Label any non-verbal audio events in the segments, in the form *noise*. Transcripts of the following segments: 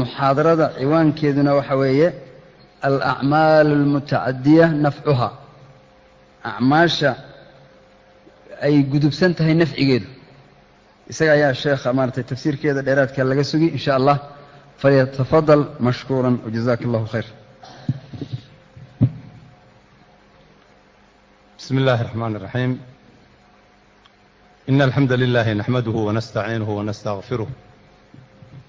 muxaadarada ciwaankeeduna waxa weeye alacmaal almutacadiya nafcuha acmaasha ay gudubsan tahay nafcigeedu isaga ayaa sheekha maaratay tafsiirkeeda dheeraadka laga sugi in sha allah falyatafadal mashkuuran wajazaka allahu khayr بسم الله الرحمن الرحيم إن الحمد لله نحمده ونستعينه ونستغفره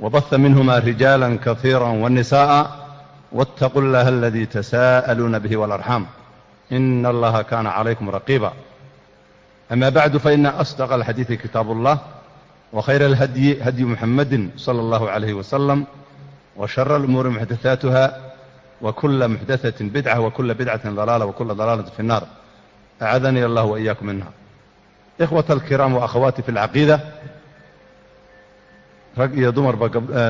وبث منهما رجالا كثيرا والنساء واتقوا الله الذي تساءلون به والأرحام إن الله كان عليكم رقيبا أما بعد فإن أصدق الحديث كتاب الله وخير الهدي هدي محمد صلى الله عليه وسلم وشر الأمور محدثاتها وكل محدثة بدعة وكل بدعة ضلالة وكل ضلالة في النار أعذني الله وإياكم منها إخوة الكرام وأخواتي في العقيدة rag iyo dumarba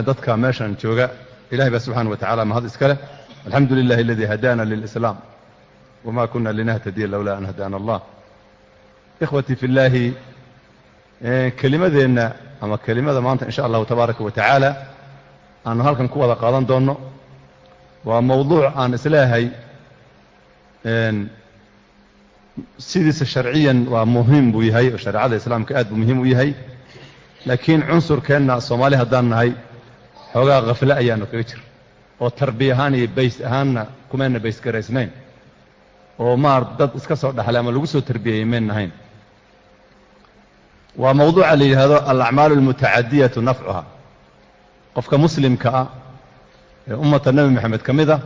dadka meeshan jooga. Ilahay baa subxaana wa tacala mahad iska leh. Alxamdu lilahi aladii hadaana lilislaam wma kuna linahtadiya lowlaa an hadaana allah. Ikhwatii fi llaahi kelimadeenna ama kelimada maanta in sha allahu tabaaraka wa tacaala aanu halkan ku wada qaadan doonno. Waa mowduuc aan is leeyahay sidiisa sharciyan waa muhiim buu yahay oo shareecada islaamka aad buu muhiim u yahay laakiin cunsurkeenna soomaali haddaan nahay xoogaa khafle ayaanu kaga jir oo tarbiya ahaan iyo bays ahaanna kumayna baysgaraysnayn oo maar dad iska soo dhaxlay ama lagu soo tarbiyeyey mayn nahayn waa mawduuca la yidhaahdo alacmaalu almutacadiyatu nafcuha qofka muslimka ah ee ummata nebi moxamed ka mid ah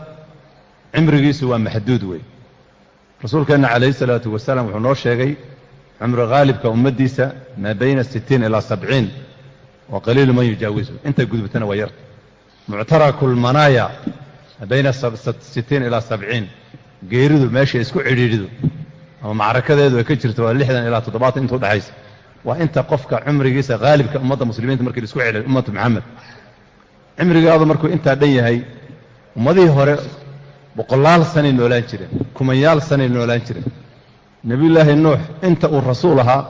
cimrigiisu waa maxduud wey rasuulkeenna calayhi salaatu wasalaam wuxuu noo sheegay cumri khaalibka ummaddiisa maa bayna sittiin ilaa sabciin wa qaliilu man yujaawisu intay gudubtana waa yarta muctaraku lmanaaya maa bayna sittiin ilaa sabciin geeridu meeshay isku cidhiidhidu ama macrakadeedu ay ka jirto waa lixdan ilaa toddobaatan inta udhexaysa waa inta qofka cumrigiisa haalibka ummadda muslimiinta markii la isku celiyo ummatu maxamed cimrigaadu markuu intaa dhan yahay ummadihii hore boqolaal sanay noolaan jireen kumanyaal noolaan jireen nebiyullaahi nuux inta uu rasuul ahaa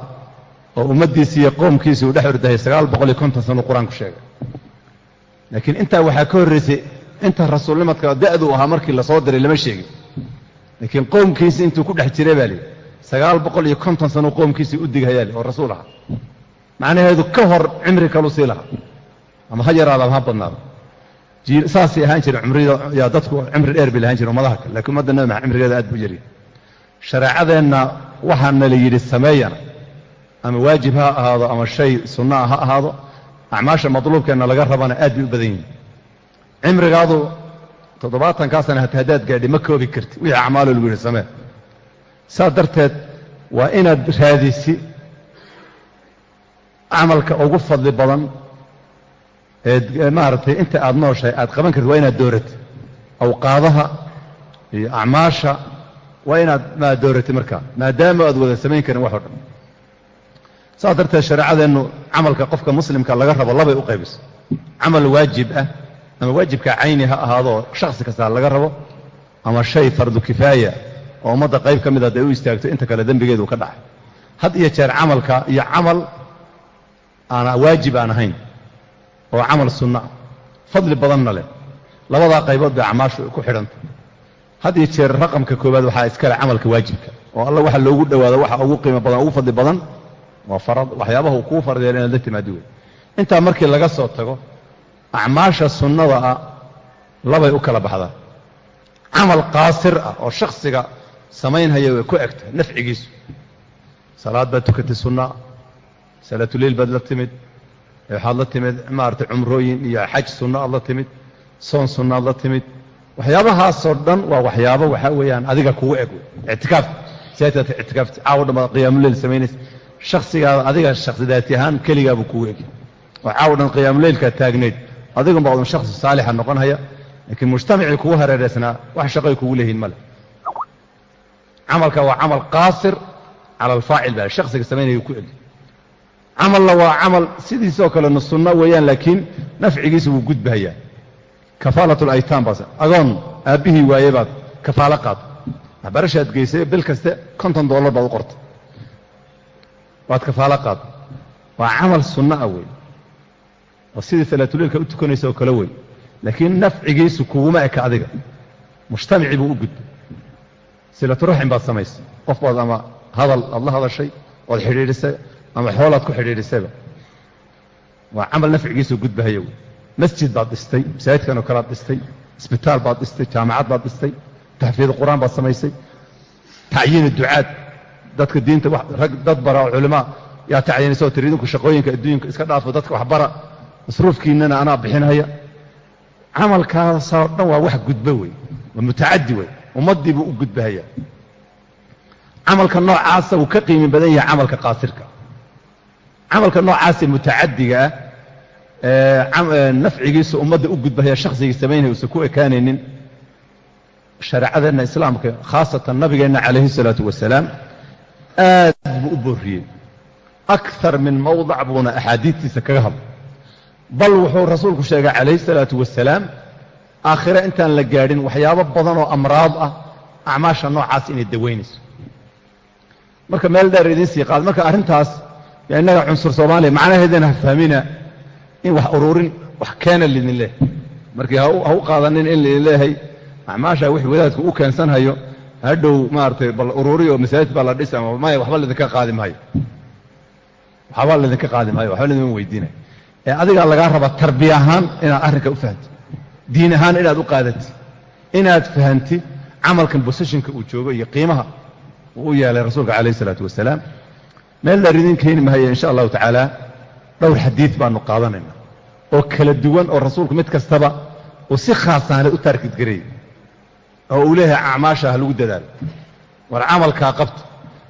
oo ummaddiisii iyo qoomkiisii uu dhex ordahay sagaal boqol iyo konton sanuu qur'aanku sheegay. Laakiin intaa waxaa ka horraysay inta rasuulnimadka da'duu ahaa markii la soo diray lama sheegin. Laakiin qoomkiisii intuu ku dhex jiray baa lihi sagaal boqol iyo konton sanuu qoomkiisii u dighayaa li oo rasuul ahaa. Macnaheedu ka hor cimri kalu sii lahaa ama ha yaraada ama ha badnaado. Saasay ahaan jireen cumrida yaa dadku cimri dheer bay lahaan jireen ummadaha kale lakiin ummadda nabi maxamed cimrigeeda aad buu yaryahay shareecadeenna waxaana la yidhi sameeyana ama waajib ha ahaado ama shay sunnaa ha ahaado acmaasha matluubkeenna laga rabana aad bay u badan yihiin cimrigaadu toddobaatankaa sana haddaad gaadhi ma koobi karti. Wixii acmaaloo lagu yidhi samee. Saas darteed waa inaad raadisi camalka ugu fadli badan eed maaragtay inta aad nooshahay aad qaban karti waa inaad dooratid awqaadaha iyo acmaasha waa inaad maa dooratid markaa maadaama aad wada samayn karin wax o dhan. Saas darteed shareecadeennu camalka qofka muslimka laga rabo labay u qaybisa camal waajib ah ama waajibka cayni ha ahaadoo shakhsi kastaa laga rabo ama shay fardu kifaaya oo ummadda qayb ka mid hadday u istaagto inta kale dembigeedu ka dhacay had iyo jeer camalka iyo camal aana waajib aan ahayn oo camal sunna fadli badanna leh. Labadaa qaybood bay acmaashu ku xidhanta had iyo jeer raqamka koowaad waxaa iskale camalka waajibka. Oo alla waxa loogu dhowaado waxa ugu qiimo badan ugu fadli badan waa farad. Waxyaabaha uu kuu fardeelo inaad la timaado wey intaa markii laga soo tago acmaasha sunnada ah labay u kala baxdaa. Camal qaasir ah oo shakhsiga samaynhaya way ku egta nafcigiisu. Salaad baad tukatay sunna salaatuleil baad la timid waxaad la timid maaragtay cumrooyin iyo xaj sunna aad la timid soon sunnaad la timid waxyaabahaasoo dhan waa waxyaabo waxaa weeyaan adiga kugu eg ictikaaf. Siaataad ictikaafta dhan baad qiyaamuleil samaynaysa shakhsigaada adiga shakhsi daati ahaan keligaabuu kugu eg oo caawo dhan qiyaamuleilkaad taagnayd. Adigun baa udun shaksi saalixa noqonhaya. Laakiin mujtamacii kugu hareeraysnaa wax shaqoy kugu leeyihiin male camalka waa camal qaasir cala alfaacil baa shaksiga samaynaya ku eli camalna waa camal sidiisoo kalena sunno weeyaan laakiin nafcigiisa wuu gudbahayaa kafaalat laytaam baas agoon aabbihii waaye baad kafaalo qaad. Waxbarashaad geysay bil kaste konton dollar baad u qortay. Waad kafaalo qaad. Waa camal sunno ah wey oo sidii salaatuleilka u tukanaysa oo kale wey laakiin nafcigiisu kuguma eka adiga. Mujtamacii buu u gudbay silaturuxin baad samaysay qof baad ama hadal aad la hadashay oad xidhiidhisay ama xoolaad ku xidhiidhisayba. Waa camal nafcigiisuu gudbahaya wey masjid baad dhistay masaajidkan oo kalead dhistay isbitaal baad dhistay jaamacad baad dhistay taxfiid qur'aan baad samaysay tacyiini ducaad dadka diinta rag dad bara oo culimaa yaa tacyiinaysa oo tiri idinku shaqooyinka adduunka iska dhaafo dadka waxbara masruufkiinnana anaa bixinhaya camalkaasoo dhan waa wax gudbo wey waa mutacadi wey ummaddii buu u gudbahaya camalka noocaasa wuu ka qiimi badan yahay camalka qaasirka camalka noocaasee mutacadiga ah nafcigiisa ummadda u gudbahaya shaksigii samaynaya ku ekaanaynin. Shareecadeenna islaamka khaasatan nabigeenna calayhi salaatu wasalaam aad buu u boorriyey akar min mawdac buuna axaadiidtiisa kaga hadlay. Bal wuxuu rasuulku sheegay calayhi salaatu wasalaam aakhire intaan la gaadhin waxyaabo badan oo amraad ah acmaasha noocaas inay dawaynayso marka meel dheer idiin sii qaad. Marka arrintaas innaga cunsur soomaaliya macnaheedana ha fahmina in wax ururin wax keena lidin leh markii ha u qaadanin in laidin leeyahay acmaasha wix wadaadku u keensanhayo hadhow maaragtay bal ururi oo masaajid baa la dhisa ama maya waxba laydinka qaadi maayo. Waxba laydinka qaadi maayo waxba laydin weydiinaya ee adigaa lagaa rabaa tarbiya ahaan inaad arrinka u fahanti diin ahaan inaad u qaadati inaad fahanti camalkan boseshinka uu joogo iyo qiimaha uu u yeelay rasuulka calayh isalaatu wasalaam. Meel dheer idiin keeni mahaya insha allahu tacaala dhowr xadiid baanu qaadanayna oo kala duwan oo rasuulku mid kastaba uu si khaasaanay u taarkid gareeyey oo uu leeyahay acmaasha ha lagu dadaalo. War camalkaa qabto.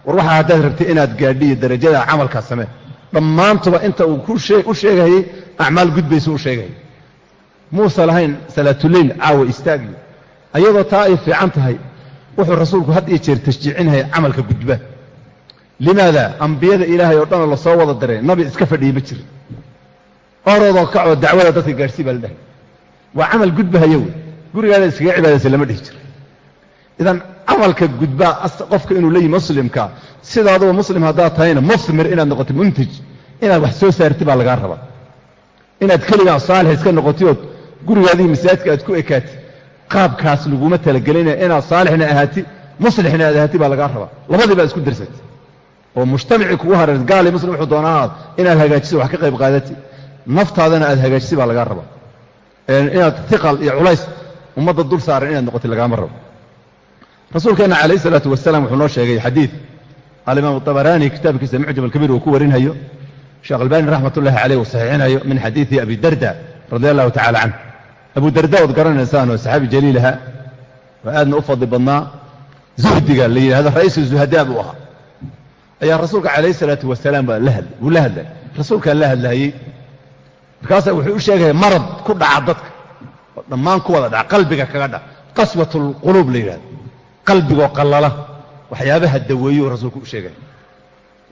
War waxaa haddaad rabtay inaad gaadhiyo darajada camalkaa samee. Dhammaantuba inta uu u sheegahayey acmaal gudbaysa u sheegahayay muusa lahayn salaatuleyl caawa istaagiyo ayadoo taa ay fiican tahay wuxuu rasuulku had iyo jeer tashjiicinaya camalka gudba limaada ambiyada ilaahay oo dhanoo la soo wada diray nabi iska fadhiyey ma jiro orodoo kacoo dacwada dadka gaadhsii baa la dhahay. Waa camal gudbahaya wey. Gurigaada iskaga cibaadaysa lama dhihi jiro idan camalka gudbaa qofka inuu leeyihi muslimka sidaaduba muslim haddaad tahayna musmir inaad noqoto muntij inaad wax soo saarti baa lagaa rabaa. Inaad keligaa saalix iska noqotiyood gurigaadii masaajidka aad ku ekaati qaabkaas laguma talagelinaya inaad saalixna ahaati muslixna aad ahaati baa lagaa rabaa. Labadii baa isku darsati oo mujtamacii kugu hareer gaali muslim wuxuu doonaa inaad hagaajiso wax ka qayb qaadati. Naftaadana aad hagaajisi baa lagaa rabaa. Inaad iqal iyo culays ummadda dul saaran inaad noqoti lagaama rabo. Rasuulkeenna calayh isalaatu wasalaam wuxuu noo sheegay xadiid. Alimaam abaraani kitaabkiisa mucjam alkabiir uu ku warinhayo. Sheekh albani raxmat ullahi caleyh uu saxiixinayo min xadiidi abi darda radi allahu tacala canh abu darda ood garanaysaan oo saxaabi jaliilaha oo aadna u fadli badnaa. Zuhdiga la yidhahdo ra'iisu zuhadaa buu ahaa ayaa rasuulka calayh isalaatu wasalaam baa la hadlay. Wuu la hadlay. Rasuulkaa la hadlaayey markaasaa wuxuu u sheegaya marad ku dhaca dadka. Oo dhammaan ku wada dhaca. Qalbiga kaga dhac qaswat lquluub la yidhahdo qalbigoo qallala. Waxyaabaha daweeyo rasuulku u sheegaya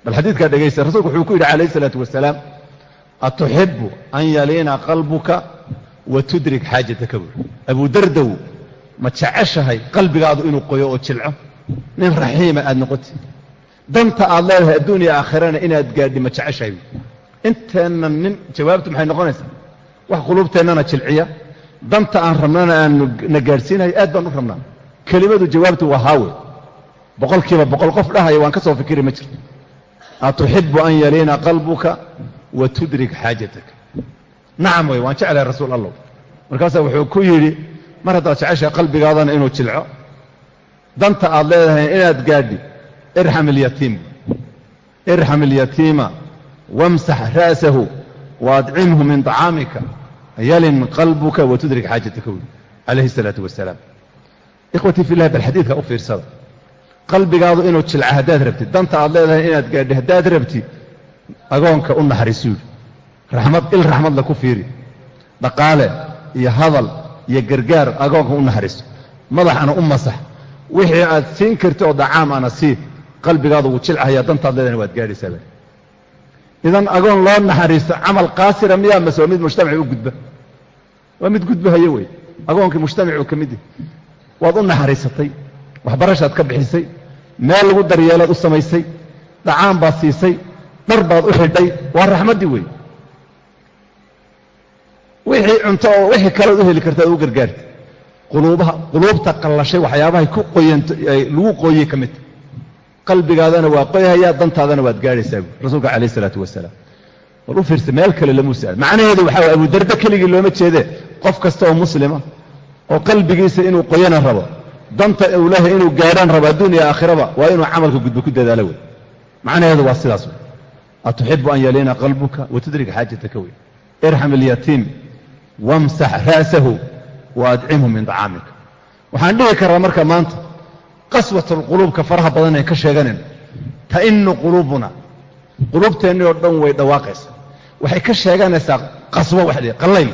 bal xadiidkaa dhegaysta rasuulku wuxuu ku yidhi calayh isalaatu wasalaam atuxibu an yaliina qalbuka wa tudrik xaajataka buuri abu dardow ma jeceshahay qalbigaadu inuu qoyo oo jilco? Nin raxiima aad noqoti danta aad leedahay adduuniya aakhirana inaad gaadhi ma jeceshahay. Inteenna nin jawaabtu maxay noqonaysaa? Wax quluubteennana jilciya. Danta aan rabnana aanu na gaadhsiinayo aad baan u rabnaa. Kelimadu jawaabtu waa haawe. Boqol boqol qof dhahaya waan ka soo fikiri ma jirto. Atuxibu an yaliina qalbuka wa tudrik xaajataka nacam wey waan jeclahay rasuul allah markaasaa wuxuu ku yidhi mar haddaad jeceshahay qalbigaadana inuu jilco. Danta aad leedahay inaad gaadhi irxam ilyatiim irxam ilyatiima wamsax ra'sahu waadcimhu min طacaamika yalin qalbuka wa tudrik xaajataka wy calayhi الsalaatu wasalaam ikhwatii fi lah bal xadiidka u fiirsada qalbigaadu inuu jilca haddaad rabtid danta aad leedahay inaad gaadhi haddaad rabtid agoonka u naxariisu yidhi raxmad il raxmadla ku fiiri dhaqaale iyo hadal iyo gargaar agoonka u naxariiso madaxana u masax wixii aad siin karti oo dacaam ana sii qalbigaadu wuu jilcahaya dantaad leedana waad gaadhaysaa ba idan agoon loo naxariisto camal qaasira miyaa mase waa mid mujtamaci u gudba. Waa mid gudbahayo wey. Agoonkii mujtamacuu ka mid yahy waad u naxariisatay waxbarashaad ka bixisay meel lagu daryeelaad u samaysay dhacaan baad siisay dhar baad u xidhay waa raxmaddii wey. Wixii cunto oo wixii kalead u heli karta ad u gargaarta quluubaha quluubta qallashay waxyaabahay ku qoyant lagu qooyey ka midta qalbigaadana waa qoyhayaa dantaadana waad gaadhaysaa buui rasuulka calayh isalaatu wasalaam. War u fiirsa meel kale lama usaal macnaheedu waxaa way abudarda keligii looma jeedee qof kasta oo muslima oo qalbigiisa inuu qoyana rabo danta uu inuu gaadhaan rabo adduun aakhiraba waa inuu camalka gudbo ku dadaalo wey macnaheedu waa sidaas wey atuxibu an yaliina qalbuka watudrika xaajataka wey irxam ilyatiim wamsax ra'sahu wa min dacaamika waxaan dhihi karaa marka maanta qaswatulquluubka faraha badan ee ka sheeganayno ta'inu quluubuna quluubteennii oo dhan way dhawaaqaysaa waxay ka sheeganaysaa qaswo waxdee qallayl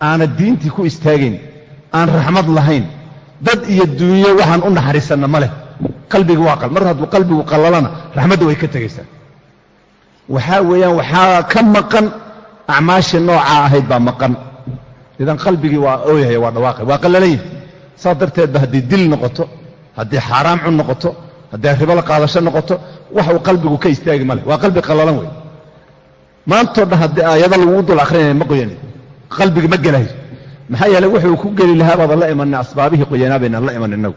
aana diintii ku istaagayn aan raxmad lahayn dad iyo duunyo waxaan u naxariisanna ma leh. Qalbiga waa qal mar hadduu qalbigu qallalana raxmadda way ka tegaysaa waxaa weeyaan waxaa ka maqan acmaashii noocaa ahayd baa maqan. Idan qalbigii waa ooyahaya waa dhawaaqay waa qallalan yahay saas darteedba haddii dil noqoto haddii xaaraam cun noqoto haddii ribo la qaadasho noqoto wax uu qalbigu ka istaagi ma waa qalbi qallalan wey maantoo dhan haddii aayado lagugu dul akrinaya ma qoyani. Qalbiga ma gelayo maxaa yeeley wuxuu ku geli lahaa la imanay asbaabihii qoyanaa baynaan la iman innagu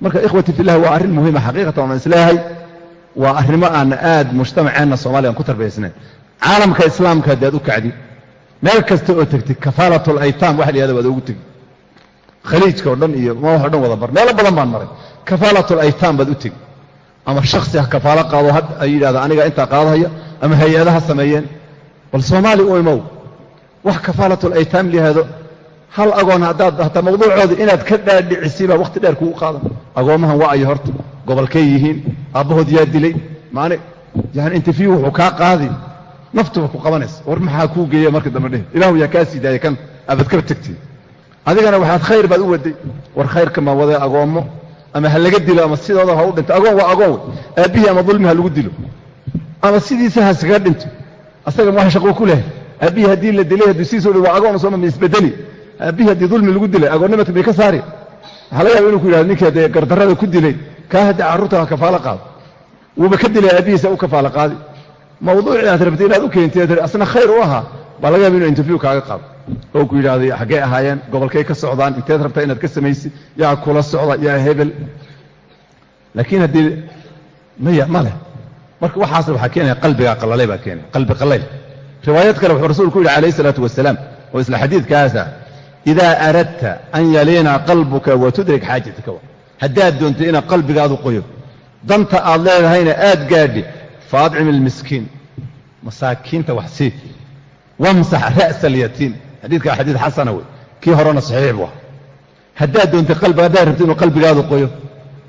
marka ikhwati fillahi waa arrin muhiima xaqiiqatan waan is leeyahay waa arrimo aana aad mujtamaceenna soomaliya aan ku tarbiyaysnayn caalamka islaamka haddi aad u kacdi meel kasta oo tegtid kafaalatul aytaam waxa la waad ugu tegi khaliijka oo dhan iyo wax o dhan wada bar. Meelo badan baan maray. Kafaalatul aytaam baad u tegi. Ama shaksi ha kafaalo qaado ay yidhahda aniga intaa qaadahaya ama hay'adaha sameeyeen. Bal soomaali u imow. Wax kafaalatul aytaam layihahdo hal agoon haddaad hataa mawduucooda inaad ka dhaadhicisi baa wakhti dheer kugu qaadan. Agoommahan waa ayo horta. Gobolkay yihiin. Aabbahood yaa dilay. Maani yani interview wuxuu kaa qaadi. Naftuba ku qabanaysa. War maxaa kuu geeya marka dambe dheh ilaahu yaa kaa sii daaya kan. Aabad kaba tegtiin adigana waxaad khayr baad u waday. War khayrka ma wadee agoommo ama ha laga dilo ama sidooda ha u dhinto. Agoon waa agoon. Aabbihii ama dulmi ha lagu dilo. Ama sidiisa ha iskaga dhinto. Asaga ma wax shaquu ku lehay aabbihii haddii la dilay hadduu sidiisoo dhi agoon sooma ma isbedeli aabbihii haddii dulmi lagu dilay agoonnimata bay ka saari. Waxaa laga yaba inuu ku yidhahdo ninkii haddee gardarrada ku dilay kaa haddii carruurta ha kafaalo qaado wuuba ka dilay aabbihiisa u kafaalo qaadi. Mawduucii aad rabtay inaad u keentay asna khayr u ahaa baa laga yaba inuu interview kaaga qaado. Oo ku yidhahday xaggee ahaayeen gobolkay ka socdaan inteed rabtaa inaad ka samaysid yaa kula socda yaa hebel. Laakiin haddii maya ma leh. Marka waxaas waxaa keenaya qalbigaa qallalay baa keenaya qalbi qallayl. Riwaayad kale wuxuu rasuulku yidhi calayh isalaatu wasalaam oo isla xadiidkaasa idaa aradta an yaliina qalbuka wa tudrik haddaad doontay inaad qalbigaadu qoyo danta aad leedahayna aad gaadhi fa adcim ilmiskiin masaakiinta wax sii wamsax ra'sa alyatiim xadiidka waa xadiid xasana wey kii horena saxiix buu aha haddaad doontay qalbi haddaad rabto inuu qalbigaadu qoyo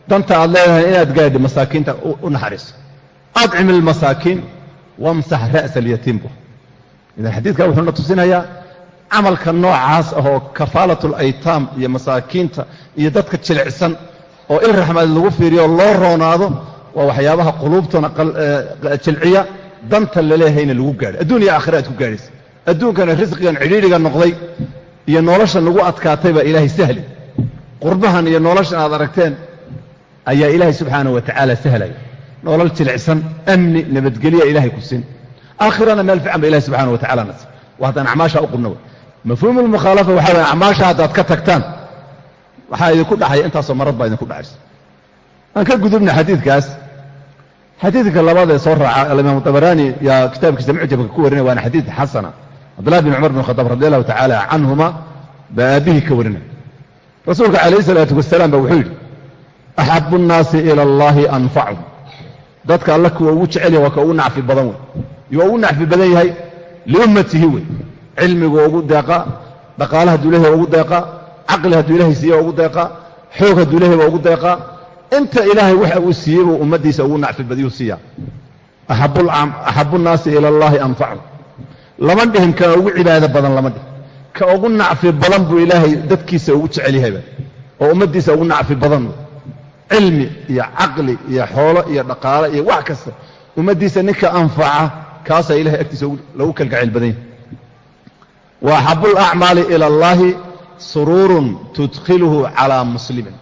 danta aad leedahay inaad gaadhi masaakiinta u naxariiso adcim ilmasaakiin wamsax ra'sa alyatiim buu idan xadiidka wuxuuna tusinayaa camalka noocaas ah oo kafaalatul aytaam iyo masaakiinta iyo dadka jilicsan oo il raxmaad lagu fiiriyo loo roonaado waa waxyaabaha quluubtana jilciya danta laleehayna lagu gaadho adduun iyo aakhira ku gaadhaysa. Adduunkana risqigan cidhiidhiga noqday iyo noloshan lagu adkaatay baa ilaahay sahli qurbahan iyo noloshan aad aragteen ayaa ilaahay subxaana wa tacaala sahlaya nolol jilicsan amni nabadgelya ilaahay ku sin aakhirana meel fiican ba ilahay subxana wa tacala nas waa haddaan acmaasha u qubno mafhuumu lmukhaalafa waxaa waye acmaasha haddaad ka tagtaan waxaa idinku dhacaya intaasoo marad baa idinku dhacaysa. Aan ka gudubna xadiidkaas xadiidka labaad ee soo raaca alimaam dabaraani yaa kitaabkiisa mucjabka ku warinaya waana xadiid xasana. Cabdullahi bin cumar bin khadaab radi allahu tacaala canhuma baa aabbihii ka warinaya rasuulka calayh isalaatu wasalaam ba wuxuu yidhi axabu nnaasi ila allahi anfachum dadka alla kuwa ugu jecel yahay waa ka ugu nacfi badan wey. Iyo ugu nacfi badan yahay liummatihi wey. Cilmigu ugu deeqa dhaqaale hadduu waa ugu deeqa caqli hadduu ilahay siiye waa ugu deeqa xoog hadduu ilahay waa ugu deeqa inta ilaahay waxa uu siiyey buu ummaddiisa ugu nacfi badiyuu siiya. Axabu nnaasi ila allahi anfachum lama dhihin ka ugu cibaado badan lama dhihin. Ka ugu nacfi badan buu ilaahay dadkiisa ugu jecel yahayba oo ummaddiisa ugu nacfi badan. Cilmi iyo caqli iyo xoolo iyo dhaqaale iyo wax kasta. Ummaddiisa ninka anfaca kaasaa ilahay agtiisa lagu kalgacayl badan yahay. Wa axabu alacmaali ila allaahi suruurun tudkhiluhu calaa muslimin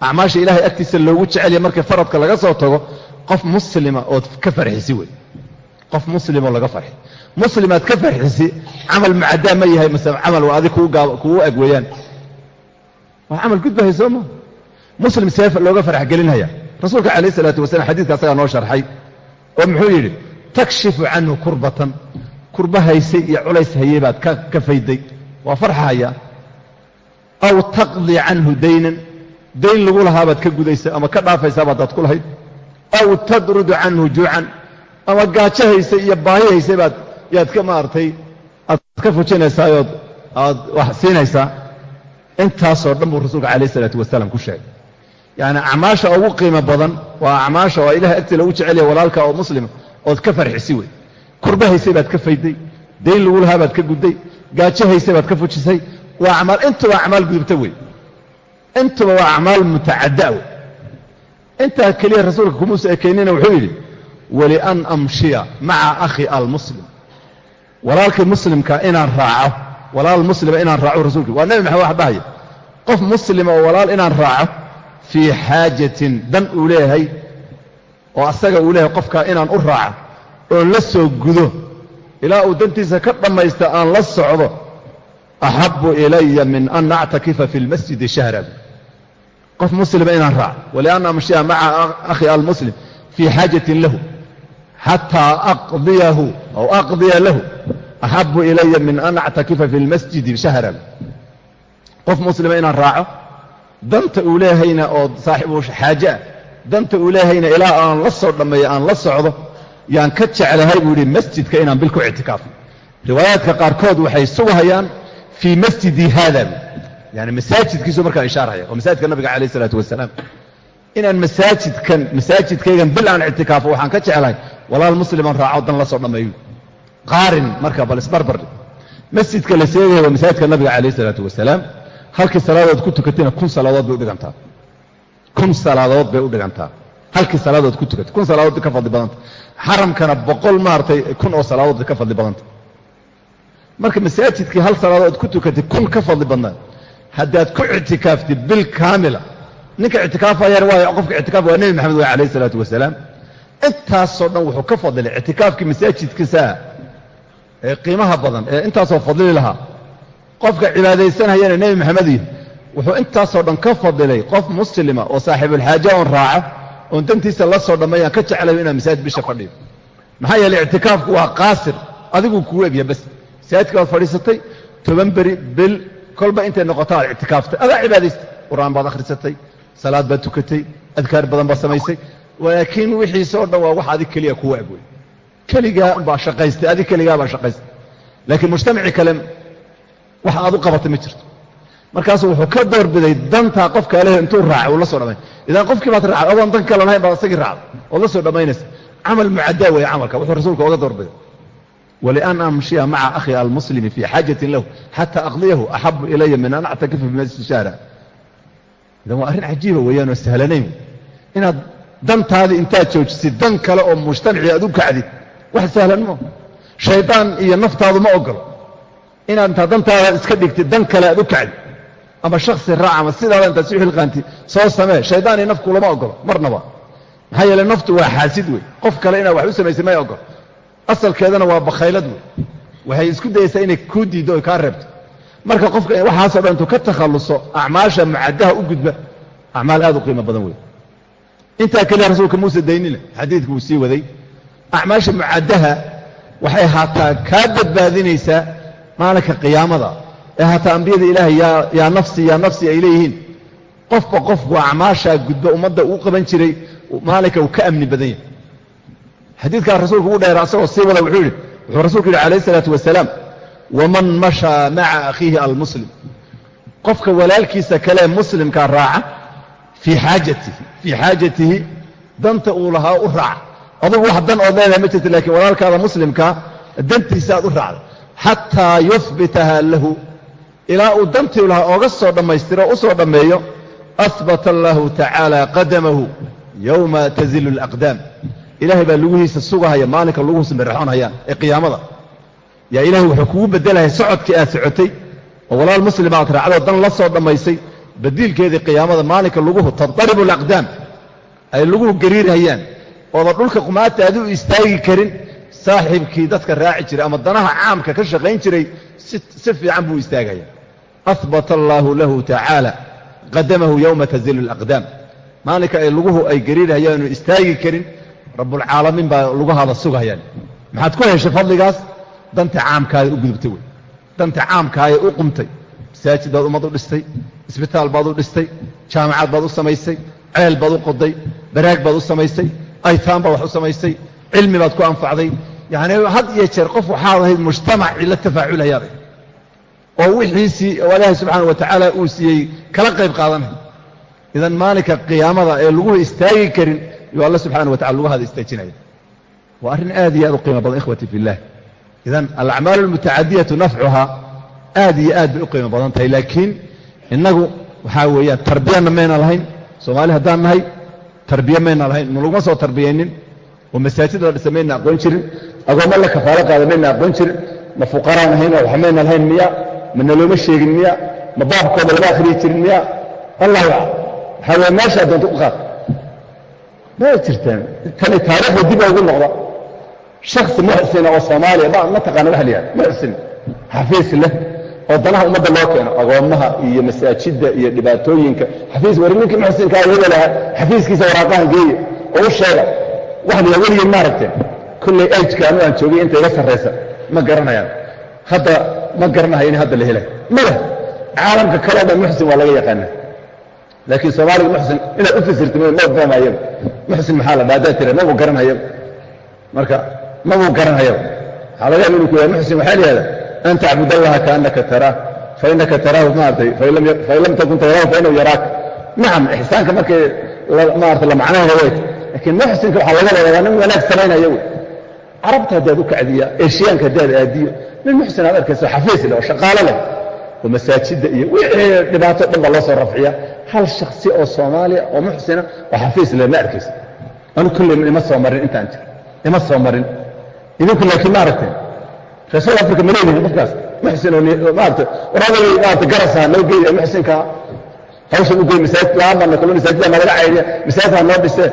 acmaasha ilahay agtiisa loogu jecelya markii faradka laga soo tago qof muslima ood ka farxisi wey. Qof muslimoo laga farxi. Muslimaad ka farxisi camal mucaddaa ma yahay mase camal waa adig kugu eg weeyaan. Waa camal gudbahay soo ma? Muslim seef looga farx gelinhaya rasuulka calayh isalaatu wasalam xadiidka asagaa noo sharxay oo muxuu yidhi takshifu canhu kurbatan. Kurba haysay iyo culays hayey baad ka fayday. Waa farxahaya aw taqdi canhu daynan dayn lagu lahaabaad ka gudaysa ama ka dhaafaysaabaa daad ku lahayd. Aw tadrudu canhu juucan ama gaajo iyo baahi baad yaad ka maaragtay aad ka fujinaysaayood aad wax siinaysaa. Intaasoo dhan buu rasuulka calayh isalaatu wasalaam ku sheegay. Yacni acmaasha ugu qiimo badan waa acmaasha waa ilahay agtii lagu jecelya walaalka oo muslima ood ka farxisi wey. Kurba haysay baad ka fayday dayn lagu lahaa baad ka gudday gaajo baad ka fujisay. Waa amaal intuba acmaal gudubta wey intuba waa acmaal mutacadda wey intaa keliya rasuulka kumuusa ekeynina wuxuu yidhi walian amshiya maca akhi almuslim walaalkii muslimka inaan raaco walaal muslima inaan raaco rasuulki waa nebi maxamed wax dhahaya qof muslima oo walaal inaan raaco fii xaajatin dan uu leeyahay oo asaga uu leeyahay qofkaa inaan u raaco oon la soo gudo ilaa uu dantiisa ka dhammaysta aan la socdo axabu ilaya min an actakifa fi lmasjidi shahran qof muslima inaan raaco. Walian amshiya maca akhi almuslim fii xaajatin lahu xataa aqdiyahu aw aqdiya lahu axabu ilaya min an actakifa fi lmasjidi shahran. Qof muslima inaan raaco danta uu leehayna oo saaxibu xaaje ah danta uu leehayna ilaa aan la soo dhammeeyo aan la socdo yaan ka jeclahay buu yidhi masjidka inaan bil ku ictikaafo riwaayaadka qaarkood waxay sugahayaan yani masaajidkiisu markaa ishaarhaya oo masaajidka nabiga calayh isalaatu wasalaam inaan masaajidkan masaajidkaygan bil aan ictikaafo waxaan ka jeclahay walaal musliman raaco dan la soo dhammeeyo qaarin marka bal isbarbardhi masjidka la seegaya waa masaajidka nabiga calayh isalaatu wasalaam halkii salaadood ku tukatayna kun salaadood bay udhigantaa kun salaadood bay u dhigantaa. Halkii salaadood ku tukatay. Kun salaadood ka fadli badanta. Xaramkana boqol maaragtay kun oo salaadood ka fadli badanta. Marka masaajidkii hal salaadood ku tukatay kun ka fadli badnaa haddaad ku ictikaaftid bil kaamila. Ninka ictikaafayar waayo qofka ictikaaf waa nebi maxamed waay calayh isalaatu wasalaam intaasoo dhan wuxuu ka fadilay ictikaafkii masaajidkiisa ee qiimaha badan ee intaasoo fadlili lahaa. Qofka cibaadaysanayana nebi maxamed yihi wuxuu intaasoo dhan ka fadilay qof muslima oo saaxiibulxaaje oon raaco oon dantiisa la soo dhammeeyaan ka jeclayo inaan masaajid bisha fadhiyo. Maxaa yeeley ictikaafku waa qaasir adiguu kuu egya bas. Masaajidka waad fadhiisatay toban beri bil kolba intay noqoto aad ictikaaftay adaa cibaadaystay qur'aan baad akhrisatay salaad baad tukatay adkaar badan baad samaysay. Laakiin wixiise o dhan waa wax adig keliya kuwa eg wey keligaa baa shaqaystay adig keligaa baa shaqaystay. Laakiin mujtamacii kale wax aad u qabatay ma jirto. Markaasuu wuxuu ka doorbiday dantaa qofka aleh intuu raacay uu la soo dhamay idan qofkii baad raacay odoon dan kale lahayn baad isagii raacday ood la soo dhammaynaysa camal mucaddaa weeye camalka wuxuu rasuulka oga doorbiday amshiya maca akhi almuslimi fii xaajatin lahu xata aqdiyahu axabu ilaya min an actakifa fi masjid shaara idan waa arrin cajiiba weeyaanoo sahlanayn inaad dantaadii intaad joojisid dan kale oo mujtamacii aad u kacdid wax sahlan mo shaydaan iyo naftaadu ma ogolo inaad intaad dantaada iska dhigtid dan kale aad u kacdid ama shaksi raac ama sidaada intaad si xilqaantid soo samee shaydaan iyo nafku lama ogolo marnaba maxaa yeele naftu waa xaasid wey qof kale inaad wax u samaysay may ogolo asalkeedana waa bakhaylad wey. Waxay isku dayaysaa inay kuu diiddo oy kaa reebto. Marka qofka waxaasoo dhan intuu ka takhalluso acmaasha mucaddaha u gudba acmaal aad u qiimo badan wey. Intaa keliya rasuulka muuse daynile xadiidku wuu sii waday acmaasha mucaddaha waxay haataa kaa badbaadinaysaa maalinka qiyaamada. Ee haataa ambiyada ilaahay yaa nafsi yaa nafsi ay leeyihiin. Qofba qofku acmaashaa gudba ummadda uu qaban jiray maalinka uu ka amni badan yahay xadiidkaa rasuulku u dheera asagoo sii wada wuxuu yidhi wuxuu rasuulku yidhi calayh isalaatu wasalaam waman mashaa maca akhiihi almuslim. Qofka walaalkiisa kalee muslimkaa raaca fii xaajatihi fii xaajatihi danta uu lahaa u raaca. Adugu wax dan ood leedahay ma jirta laakiin walaalkaada muslimkaa dantiisa u raacdo. Xataa yuhbitaha lahu ilaa uu dantii lahaa ooga soo dhammaystiro o u soo dhammeeyo ahbata allahu tacaala qadamahu yowma tazilu alaqdaam ilaahay baa lugihiisa sugahaya maalinka luguhuusa maraxoonhayaan ee qiyaamada. Yaa ilaahay wuxuu kugu beddelaya socodkii aad socotay oo walaal muslima aad raacdoo dan la soo dhammaysay badiilkeedii qiyaamada maalinka luguhu tadaribu alaqdaam ay luguhu gariirhayaan ooda dhulka qumaata aad u istaagi karin saaxiibkii dadka raaci jiray ama danaha caamka ka shaqayn jiray si fiican buu istaagaya. Ahbata allaahu lahu tacaala qadamahu yowma tazilu alaqdaam maalinka ay luguhu ay gariirhayaan oo istaagi karin rabbulcaalamiin baa lugahaada sugayaan maxaad ku heshay fadligaas? Danta caamkaada u gudubtay wey. Danta caamkaayay u qumtay. Masaajid baad ummad u dhistay isbitaal baad u dhistay jaamacad baad u samaysay ceel baad u qoday baraag baad u samaysay aytaan baad wax u samaysay cilmi baad ku anfacday. Yacni had iyo jeer qof waxaad ahayd mujtamacii la tafaaculhayaabay oo wixiisii oo ilaahay subxaana wa tacaala uu siiyey kala qayb qaadanay idan maalinka qiyaamada ee laguhu istaagi karin yuu alla subxana wa tacala lugahaada istaajinaya waa arrin aad iyo aad u qiimo badan ikhwati fi illah idan alacmaalu almutacadiyatu nafcuhaa aad iyo aad bay u qiimo badan tahay laakiin innagu waxaa weeyaan tarbiyana mayna lahayn. Soomaali haddaan nahay tarbiye mayna lahayn. Ma laguma soo tarbiyaynin. Oo masaajid la dhisa mayna aqoon jirin. Agoommo la kafaalo qaada mayna aqoon jirin. Ma fuqaraan ahayn oo wax mayna lahayn miya. Ma nalooma sheegin miya. Ma baabkooda lama akhriyi jirin miya. Aclam. Waxaa weye meeshaa doonta u qaad ma jirtaan. Tani taariikhda dib ugu noqda. Shaksi muxsina oo soomaaliya ma taqaana wax layaha muxsin xafiis leh. Oo danaha ummadda loo keeno agoommaha iyo masaajidda iyo dhibaatooyinka. Xafiis wari ninkii muxsinkaa iyaga lahaa. Xafiiskiisa waraaqahan geeya oo u sheega wax liya weligiin maaragteen kolley ajka anu aan joogay inta iga sarraysa ma garanayaan. Hadda ma garanahayo in hadda la helay. Male caalamka kaleo dhan muxsin waa laga yaqaana laakiin soomaaliga muxsin inaad u fasirta ma fahmayaba muxsin maxaa la dhaadaa tira? Mabuu garanhayaba marka mabuu garanhayaba waxaa laga yaaba inu ku yahay muxsin waxaa la yihahdaa an tacbud allaha kaannaka taraah fainaka taraahu maartay fain lam takun taraahu fainahu yaraaka nacam ixsaanka markay maarata la macnaheeda way laakiin muxsinka waxaa laga wadaa nin wanaag samaynaya wey carabta haddaad u kacdiya eshiyaanka haddaad aadiyo nin muxsin aad arkayso xafiis leh oo shaqaalo leh oo masaajidda iyo wixii dhibaato dhan baa loo soo rafciya hal shaksi oo soomaaliya oo muxsina oo xafiis leh ma arkaysa. Anu kulley ima soo marin intaan jiro ima soo marin. Idinku laakiin ma aragteen south africa ma leedihin qofkaas? Muxsin oo maarata warabay maarata garasaha noo geeya muxsinkaa hawsha u geey masaajid laabana kalo masaajida nalaga cayriya masaajidha noo dhisee.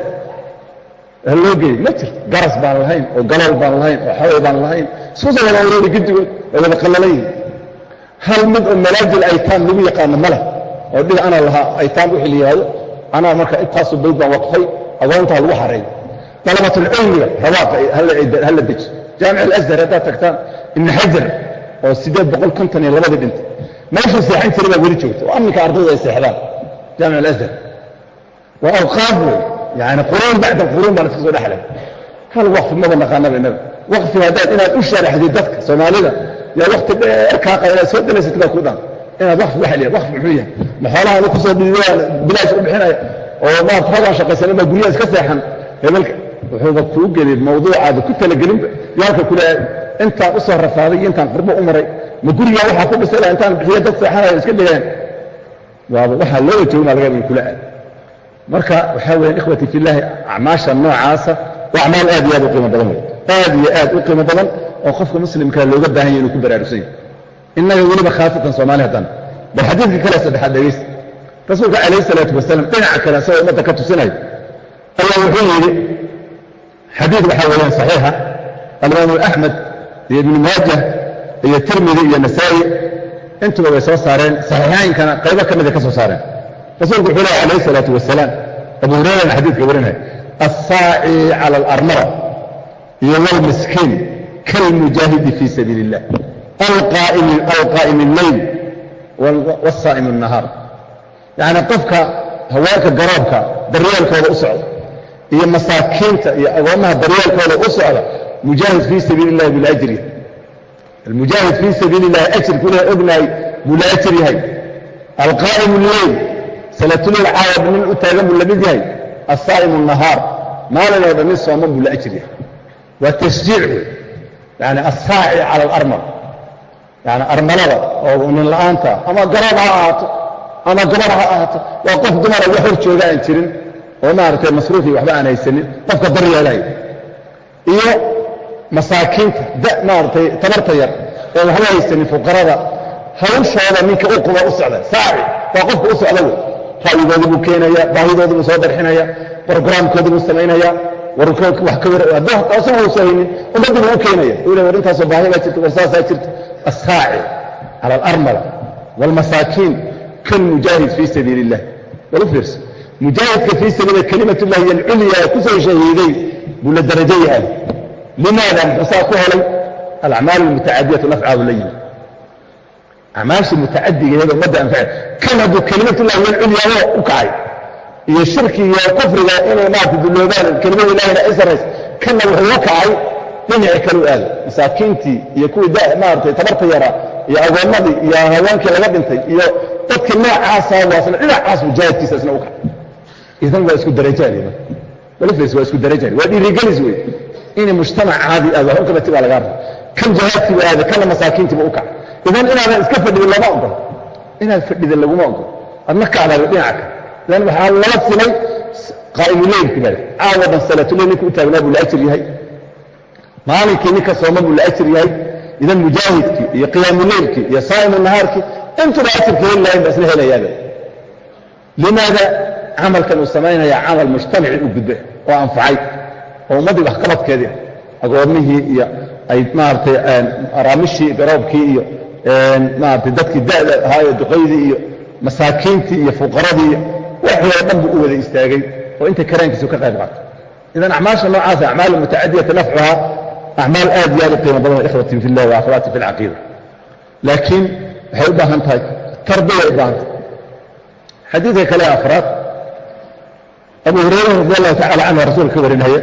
Loo geeyey ma jirto. Garas baan lahayn oo galool baan lahayn oo xaway baan lahayn. Isku soo wada wareeri guddigood oo wada qallalan yihiin hal mid oo malaajil aytaan lagu yaqaano ma leh oo dhiga ana lahaa aytaan wixii la yidhaahdo anaa marka intaasu bayd baan waqfay agoontaa lagu xareey dalabatulcilmiga rabaaqa hala deji jaamic alashar haddaad tagtaan ibni xajar oo siddeed boqol konton iyo labadii dhintay. Meeshuu seexan jiray baa weli joogta oo amninka ardayda ay seexdaan jaamic alashar waa awqaaf wey yani quruun bacda quruun baan iska soo dhexlay hal waqfi maba naqaanaba innaga waqfi haddaad inaad u sharaxdid dadka soomaalida yaa wakti dheer kaa inaad soo dhalaysatid baa ku dhan inaad waqfi waxa liya waqfi muxuu yahay ma xoolaha adu ku soo dhididaan bilaash u bixinaya oo maarata ragaan shaqaysanin baa guryaha iska seexan. Hebelka wuxuuba kuu geliyey mawduucaada ku talagelinba yaalka kule intaan u soo rafaaday iyo intaan qurbo u maray ma gurigaa waxaa ku dhisay intaan bixiyo dad seexanaya iska dhigeen. Waaba waxaa looga joogin baa laga kula aad marka waxaa weeyaan ikhwati filaahi acmaasha noocaasa waa acmaal aad iyo aad u qiimo badan wey aad iyo aad u qiimo badan oo qofka muslimkaa looga baahan yahy inuu ku baraarugsan yahy innaga weliba khaasatan soomaali haddana bal xadiidka kale saddexaad dhegaysta rasuulka calayhi salaatu wasalam dhinaca kale asagoo ummadda ka tusinayo allah wuxuu yidhi xadiid waxaa weeyaan saxiixa alimaamu axmed iyo ibnu maajah iyo tirmidi iyo nasaa'i intuba way soo saareen saxiixaynkana qaybo ka mida ka soo saareen rasuulku wuxuu lehy calayh isalaatu wasalaam abu hurayrana xadiidka warinaya assaaci cala alarmara iyo walmiskiin kalmujaahidi fii sabiili illah alqaa'imi alleyl wasaa'im annahaar yacni qofka haweenka garoobka daryeelkooda u socda iyo masaakiinta iyo agoommaha daryeelkooda u socda mujaahid fii sabiili illahi buu la ajir yahay almujaahid fii sabiili illahi ajirku ilahay ognahay buu la ajir yahay alqaa'im alleyl salaatuleyl caawab nin u taagan buu la mid yahay assaa'imu nahaar maalin oo dhan nin sooman buu la ajir yahay waa tashjiic yani assaaci cala alarmal yani armalada oo nin la'aanta ama garab ha ahaato ama gabar ha ahaato waa qof dumara wax hor jooga aan jirin oo maaragtay masruufii waxba aan haysanin qofka daryeelaya iyo masaakiinta maaragtay tabarta yar ee waxba haysanin fuqarada hawshooda ninka u quba u socda saaci waa qofka u socda wey. Ra'yigoodii buu keenaya baahidoodii buu soo darxinaya brograamkoodii buu samaynaya warkood wax ka war hadduu asagoo uusa haynin ummaddii buu u keenaya. Uu le war intaasoo baahi baa jirta war saasaa jirta assaaci cala alarmala waalmasaakiin kalmujaahid fii sabiili illah bal u fiirso mujaahidka fii sabiili kelimat llahi iyo alculya ku soo shahiiday buu la darajo yahay limaada muxuu saa ku helay alacmaal almutacadiyatu nafcahu la yimi acmaashii mutacadigeeda ummadda anface kan hadduu kelimatullahi walculyaaba u kacay iyo shirki iyo kufriga inay maarata dulloobaan kelimada ilahina ay sarrays kanna wuxuu la kacay dhinaci kale u aaday masaakiintii iyo kuwii maaratay tabarta yaraa iyo agoommadii iyo haweenkii laga dhintay iyo dadkii noocaasa waasna dhinacaas mujaahidkiisa isna u kacay. Idan waa isku darajaani balifs waa isku darajaani waa dhiirigelis wey. Inay mujtamac caadi aad wax u qabati baa lagaa raba kan jihaadkiiba aaday kanna masaakiintiiba u kacay. Idan inaadan iska fadhidin lama ogolo inaad fadhidin laguma ogolo adna kacdaada dhinaca kale. Idan waxaa lala simay qaa'imuleylki baa caawa dhan salaatuleyl ninka u taagnaa buu la ajir yahay maalinkii ninka sooma buu la ajir yahay idan mujaahidkii iyo qiyaamuleylkii iyo saa'imu nahaarkii intuba ajirka heli lahayn ba isna helayaaba limaada camalkan uu samaynaya camal mujtamaci u gudbe oo anfacay oo ummaddii waxqabadkeedii agoomihii iyo ay maaratay araamishii garoobkii iyo maaratay dadkii da'da ahaa ee duqaydii iyo masaakiintii iyo fuqaradii iyo waxii oo dhan buu u wada istaagay oo inta karaankiisu ka qayb qaatay idan acmaasha noocaasa acmaal mutacadiyata nafcuhaa acmaal aad iyo aad u qiimo badan ikhwatii fi illah wa akhwaati fi alcaqiida laakiin waxay u baahan tahay tarbiyay u baahan tahay xadiidka kale afraad abu hurayra radi allahu tacala canhu rasuulka ka warinaya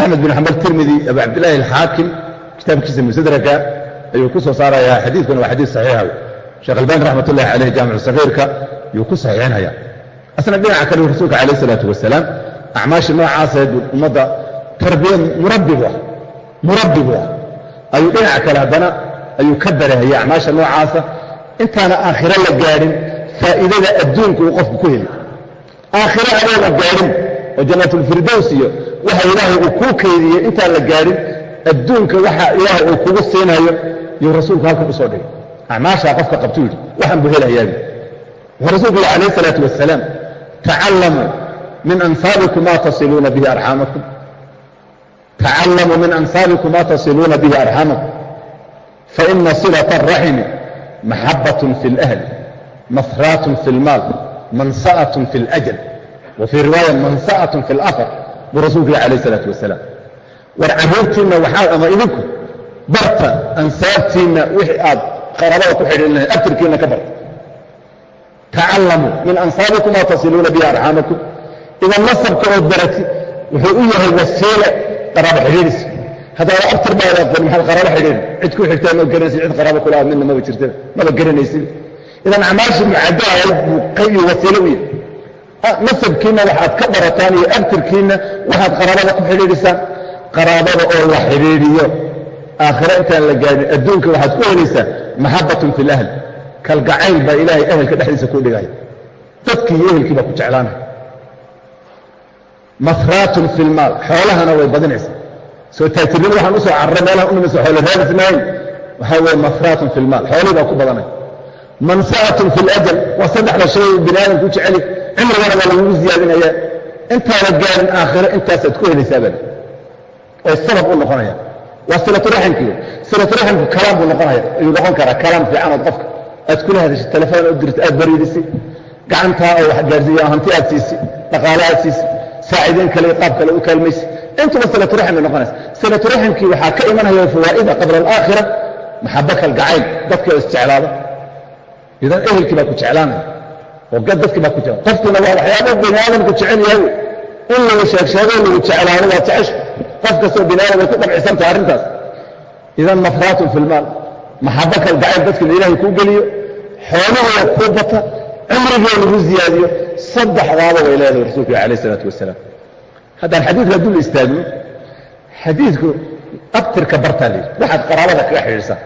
axmed bin xambal tirmidi abu cabdillaahi alxaakim kitaabkiisa musadraka ayuu ku soo saarayaa xadiidkuna waa xadiid saxiixa sheekh albani raxmat ullahi caleyh jaamicu sagiirka yuu ku saxiixinaya asna dhinaca kale rasuulka calayh isalaatu wasalaam acmaashii noocaasee ummadda tarbiya murabbigu ah murabbigu ah ayuu dhinaca kale haddana ayuu ka barahayay acmaasha noocaasa. Intaana aakhiro la gaadhin faa'iidada adduunka uu qofku ku heli. Aakhiro adoona gaadhin oo jannaatulfirdows iyo waxa ilaahay uu kuu kaydiyey intaan la gaadhin adduunka waxa ilaahay uu kugu siinayo yuu rasuulku halkan u soo dhigay. Acmaashaa qofka qabtuu yidhi waxaan buu helayaabi wuxuu rasuulku yihi calayh isalaatu wasalaam tacallamuu min ansaabikum maa tasiluuna bihi arxaamakum tacallamuu min ansaabikum maa tasiluuna bihi arxaamakum faina silata araximi maxabbatun fi اlahli masraatun fi اlmaal mansa'atun fi اlajal wa fii riwaaya mansa'atun fi اlafar buu rasuulku yihi calayh isalaatu wasalaam war carruurtiinna waxaa ama idinku barta ansaabtiinna wixii aad qarabada ku xidhiin lahayd abtirkiinna ka barta tacallamuu min ansaabikum maa tasiluuna bihi arxaamakum idan nasabka oo barati wuxuu u yahay wasiile qaraabo xidhiidhis. Haddaada abtir baada aqoon maxaad qaraabo xidhiidhi cid ku xigtaa ma garanaysid cid qaraabo kula midna maba jirta maba garanaysid. Idan acmaashii mucaddo ahayd buu qaybi wasiile u yahay. Nasabkiinna waxaad ka barataan iyo abtirkiinna waxaad qaraabada ku xidhiidhisaan qaraabada oo la xidhiidhiyo. Aakhiro intaan la gaadhin adduunka waxaad ku helaysaa maxabbatun fi lahl kalgacayl baa ilaahay ehelka dhexdiisa ku dhigaya dadkii iyo ehelkii baa ku jeclaanaya masraatun fi lmaal xoolahana way badinaysaa. Soo taajirnimo waxaan u soo carray meelaha unimaysa xoolo raadis maayn waxaa weeye masraatun fi lmaal xoolihii baa ku badanaya mansa'atun fi lajal waa saddexda shay bini aadamku u jeceli cimrigana waa lagugu ziyaadinaya. Intaana gaarin aakhiro intaasaad ku helaysaa bale oy sabab u noqonaya. Waa silaturaximkii silaturaximku kalaam buu noqonaya. Ayuu noqon karaa kalaam fiican ood qofka. Aad kula hadashid telefoon u dirta aad bariidisi gacantaa oo wax gaarsiiya hanti aad siisi dhaqaale aad siisi saaciideen kale qaab kale u kaalmaysi intuba silaturaxim bay noqonaysa silaturaximkii waxaa ka imanaya fawaa'ida qabla alaakhira maxaba kalgacayl dadkii oo isjeclaada idan ehelkii baa ku jeclaanaya oo dadkii baa ku jecla qofkuna waa waxyaaba bini aadamku jecel yahay in lagu sheegsheego lagu jeclaado waa jecesha qof kastoo bini aadam ay ku dhabcisantaha arrintaas idan mafraatun fi lmaal maxaba kalgacayl dadkina ilaahay kuu geliyo xoolahooda kuu bata cumrigoo lagu ziyaadiyo saddexdaaba way leedahay rasuulku calayh isalaatu wasalaam haddaan xadiidka dul istaagno xadiidku abtirka bartaa layidhi waxaad qaraabada kaga xidhiidhsaa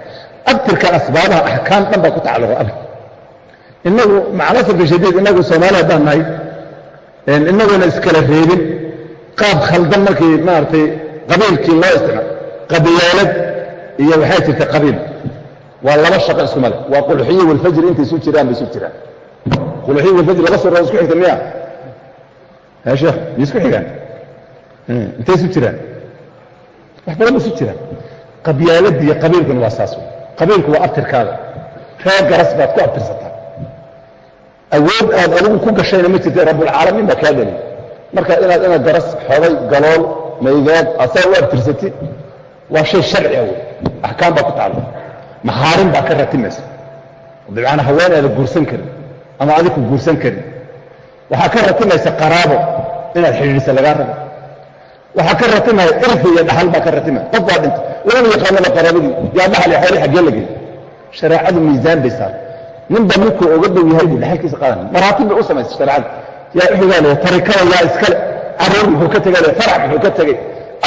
abtirka asbaabaha axkaam dhan baa ku tacalluqa abir inagu maclasafka shadiid inagu soomaali haddaan nahay inagoona iskala reebin. Qaab khaldan markii maaragtay qabiilkii loo isticmaal qabiilaalad iyo waxaa jirta qabiil. Waa laba shaqo isku male. Waa qulxiyi walfajri intay isu jiraan bay isu jiraan qulxiyi walfajri laba suura isku xigta miya. Ya sheekh ma isku xigaan intay isu jiraan wax badan ba isu jiraan qabyaaladda iyo qabiilkuna waa saas qabiilku waa abtirkaada reer garas baad ku abtirsataa awood aad adigu ku gashayna ma jirta rabbulcaalamiin baa kaa dhaliy marka inaad inaad garas xoday galool maydood asaa u abtirsatid waa shay sharci wey axkaam baa ku tacalluq maxaarin baa ka ratimaysa bimacnaa haween aada guursan karin ama adig ku guursan karin. Waxaa ka ratimaysa qaraabo inaad xidhiidhisa lagaa rabo. Waxaa ka ratimaya irfi iyo dhaxal baa ka ratimaya. Qof baa dhintay lama yaqaanaba qaraabadii yaa dhaxal xooli xaggee la geeyey shareecadu miisaan bay saar. Ninba ninkuu oga dhow yahay buu dhaxalkiisa qaadan. Maraatib bay u samaysa shareecada yaa leeya tarikada yaa iskale. Carruur muxuu ka tegay leeya farac muxuu ka tegey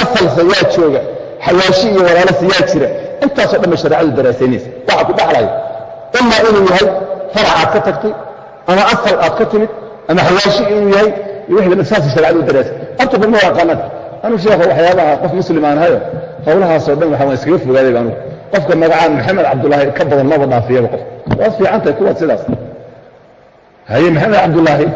asalse yaa jooga xawaashi iyo walaalase yaa jira. Intaasoo dhan bay shareecadu daraasaynaysa waxa ku dhaxlaya imaa inuu yahay farac aad ka tagtay ama asal aad ka timid ama xawaashi inuu yahay iyo wixii nafsaasi shareecadu u daraasay abtuba ma yaqaanaan anu sheekha waxyaabaha qof muslim aan ahayo hawlahaasoo dhan waxaa waan iskaga fogaaday anugu qofka magacaan maxamed cabdullaahi ka badan maba dhaafiyaba qof waa fiican tahay kuwaad sidaas haye maxamed cabdullaahi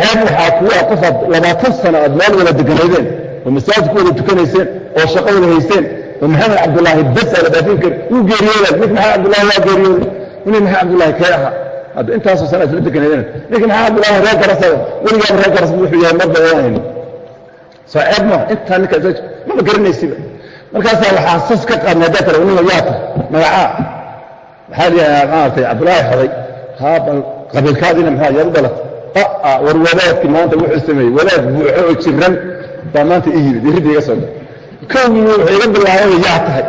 xeeb waxaa kuwa qofaad labaatan sano aad meel wada deganaydeen oo masaajid ku wada tukanayseen oo shaqo wada hayseen oo maxamed cabdullaahi bas aala dhaafin karin wuu geeriyoodaa nink maxamed cabdullaahi waa geeriyooday nin maxamed cabdullaahi kee ahaa hadda intaasoo sana isla deganaydeen ninka maxamed cabdullaahi reer garasa weligaaba reer garas wuxuu yahay marba oaan hayno soo ceeb ma intaa ninka maba garanaysiba. Markaasaa waxaa sas ka qaadnay haddaa tara nin yaa tahay magacaa. Maxaa liyahaa maaragtay cabdullaahi xoday haa bal qabiilkaadiina maxaa yaad u dhalatay aa war wadaadki maanta wuxuu sameeyey wadaad buuxo oo jiran baa maanta i yimid iridda iga soo gal kowgii wuxuu iga bilaabay yaa tahay.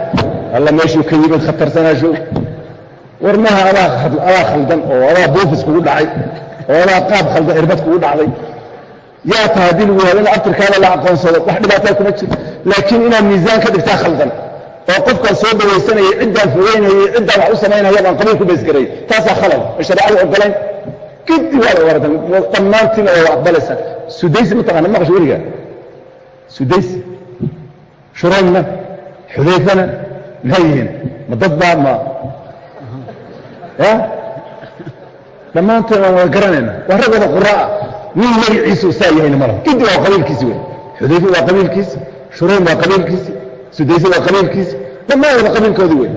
Alla meeshuu ka yimid khatarsanaanshow war maha adaa khaldan oo adaa buufis kugu dhacay oo adaa qaab khaldan irbad kugu dhacday. Yaa tahay haddii lagu yahado in abtirkaada la aqoonsado wax dhibaataa kuma jiro. Laakiin inaad miisaan ka dhigtaa khaldan oo qofkaan soo dhawaysanayay ciddaan fogeynayay ciddaan wax u samaynaya baan qabiil ku baysgarayay taasaa khalal oo shareecada ogolayn gidi waad waratan dhammaantiina waa aqbalaysaa sudaysi mataqaana maqash weligaa? Sudaysi shuraymna xudayfana maxay yihiin ma dad baa ma ya dhammaantood waan garanayna waa rag wada qura'a nin magaciisu saa yahayna malaha gidi waa qabiilkiisi wey xudayfe waa qabiilkiisi. Shuraym waa qabiilkiisi. Sudayse waa qabiilkiisi. Dhammaan wada qabiilkoodii wey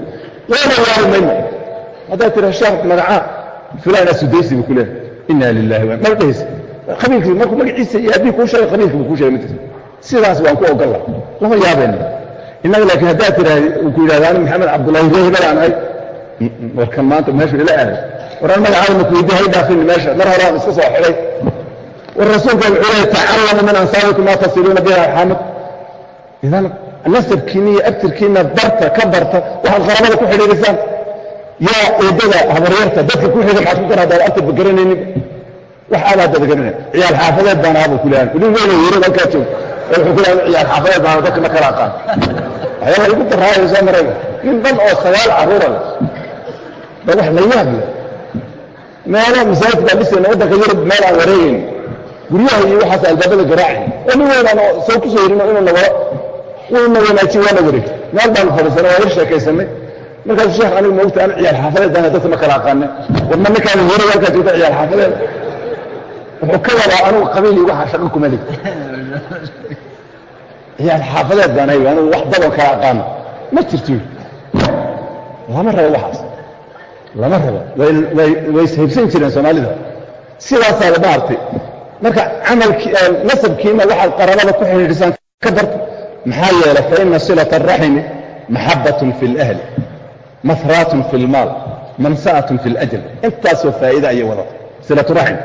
lagana yaari mayno haddaad tira sheekh magacaa fulana sudaysi buu ku leehay. Inna lilahi wa ma dhehaysa qabiilkii markuu magaciisa iyo haddii kuu sheegay qabiilkii buu kuu sheegay mid sidaas waan ku ogolla lama yaabeenna. Innaga laakiin haddaad tiraahdi uu ku yidhahda ani maxamed cabdullaahi ree hebel aan ahay warkan maanta meeshu ila aaday waraan magacaada maku weydi hay dhaafin meesha. Mar hore aan iska soo xidhay. War rasuulka wuxuu leeyahy tacallamu min ansaabikum maa tasiluuna biha arxaamakum idan nasabkiina iyo abtirkiina barta ka barta waxaad qaramada ku xidhiidhisaan yaa eedada habaryarta dadka ku xiga maxaad ku garaadaad abtirba garanaynin wax aad hadda garanay ciyaal xaafadeed baan ahabu ku leeyahay. Nin weyn yaro halkaa joog. Oo wuxuu ku leeyahay ciyaal xaafadeed baan dadka ma kala aqaan waxyaalaha igu daraayo soo marayga nin dhan oo sagaal carruura leh ba wax la yaab leh meelo masaajid baan dhisayna waddanka yurub meel aan wareegayn guryaha iyo waxaas albaabada garaacay oo nin weynaan oo soo ku soo yerino inuu nagala wuuna wanaajiye waana wareegtay meel baanu fadhiisanay waa yar sheekaysanay. Markaasu sheekh anigu moogta an ciyaal xaafadeed baan dadka ma kala aqaane warma ninkaan hore halkaa joogta ciyaal xaafadeed wuxuu ka wadaa anigu qabiil waxa shaqo kuma lih ciyaal xaafadeed baan hay anigu wax badan kala aqaano. Ma jirto. Lama rabo waxaas lama rabo way ishaybsan jireen soomaalida sidaasaa la maartay marka camalkii nasabkiina waxaad qarabada ku xidhiidhisaan ka barta maxaa yeelay faina silata araximi maxabatun fi اlahli mahraatun fi اlmaal mansa'atun fi اlajal intaasoo faa'iida ayay wadata silatu raxim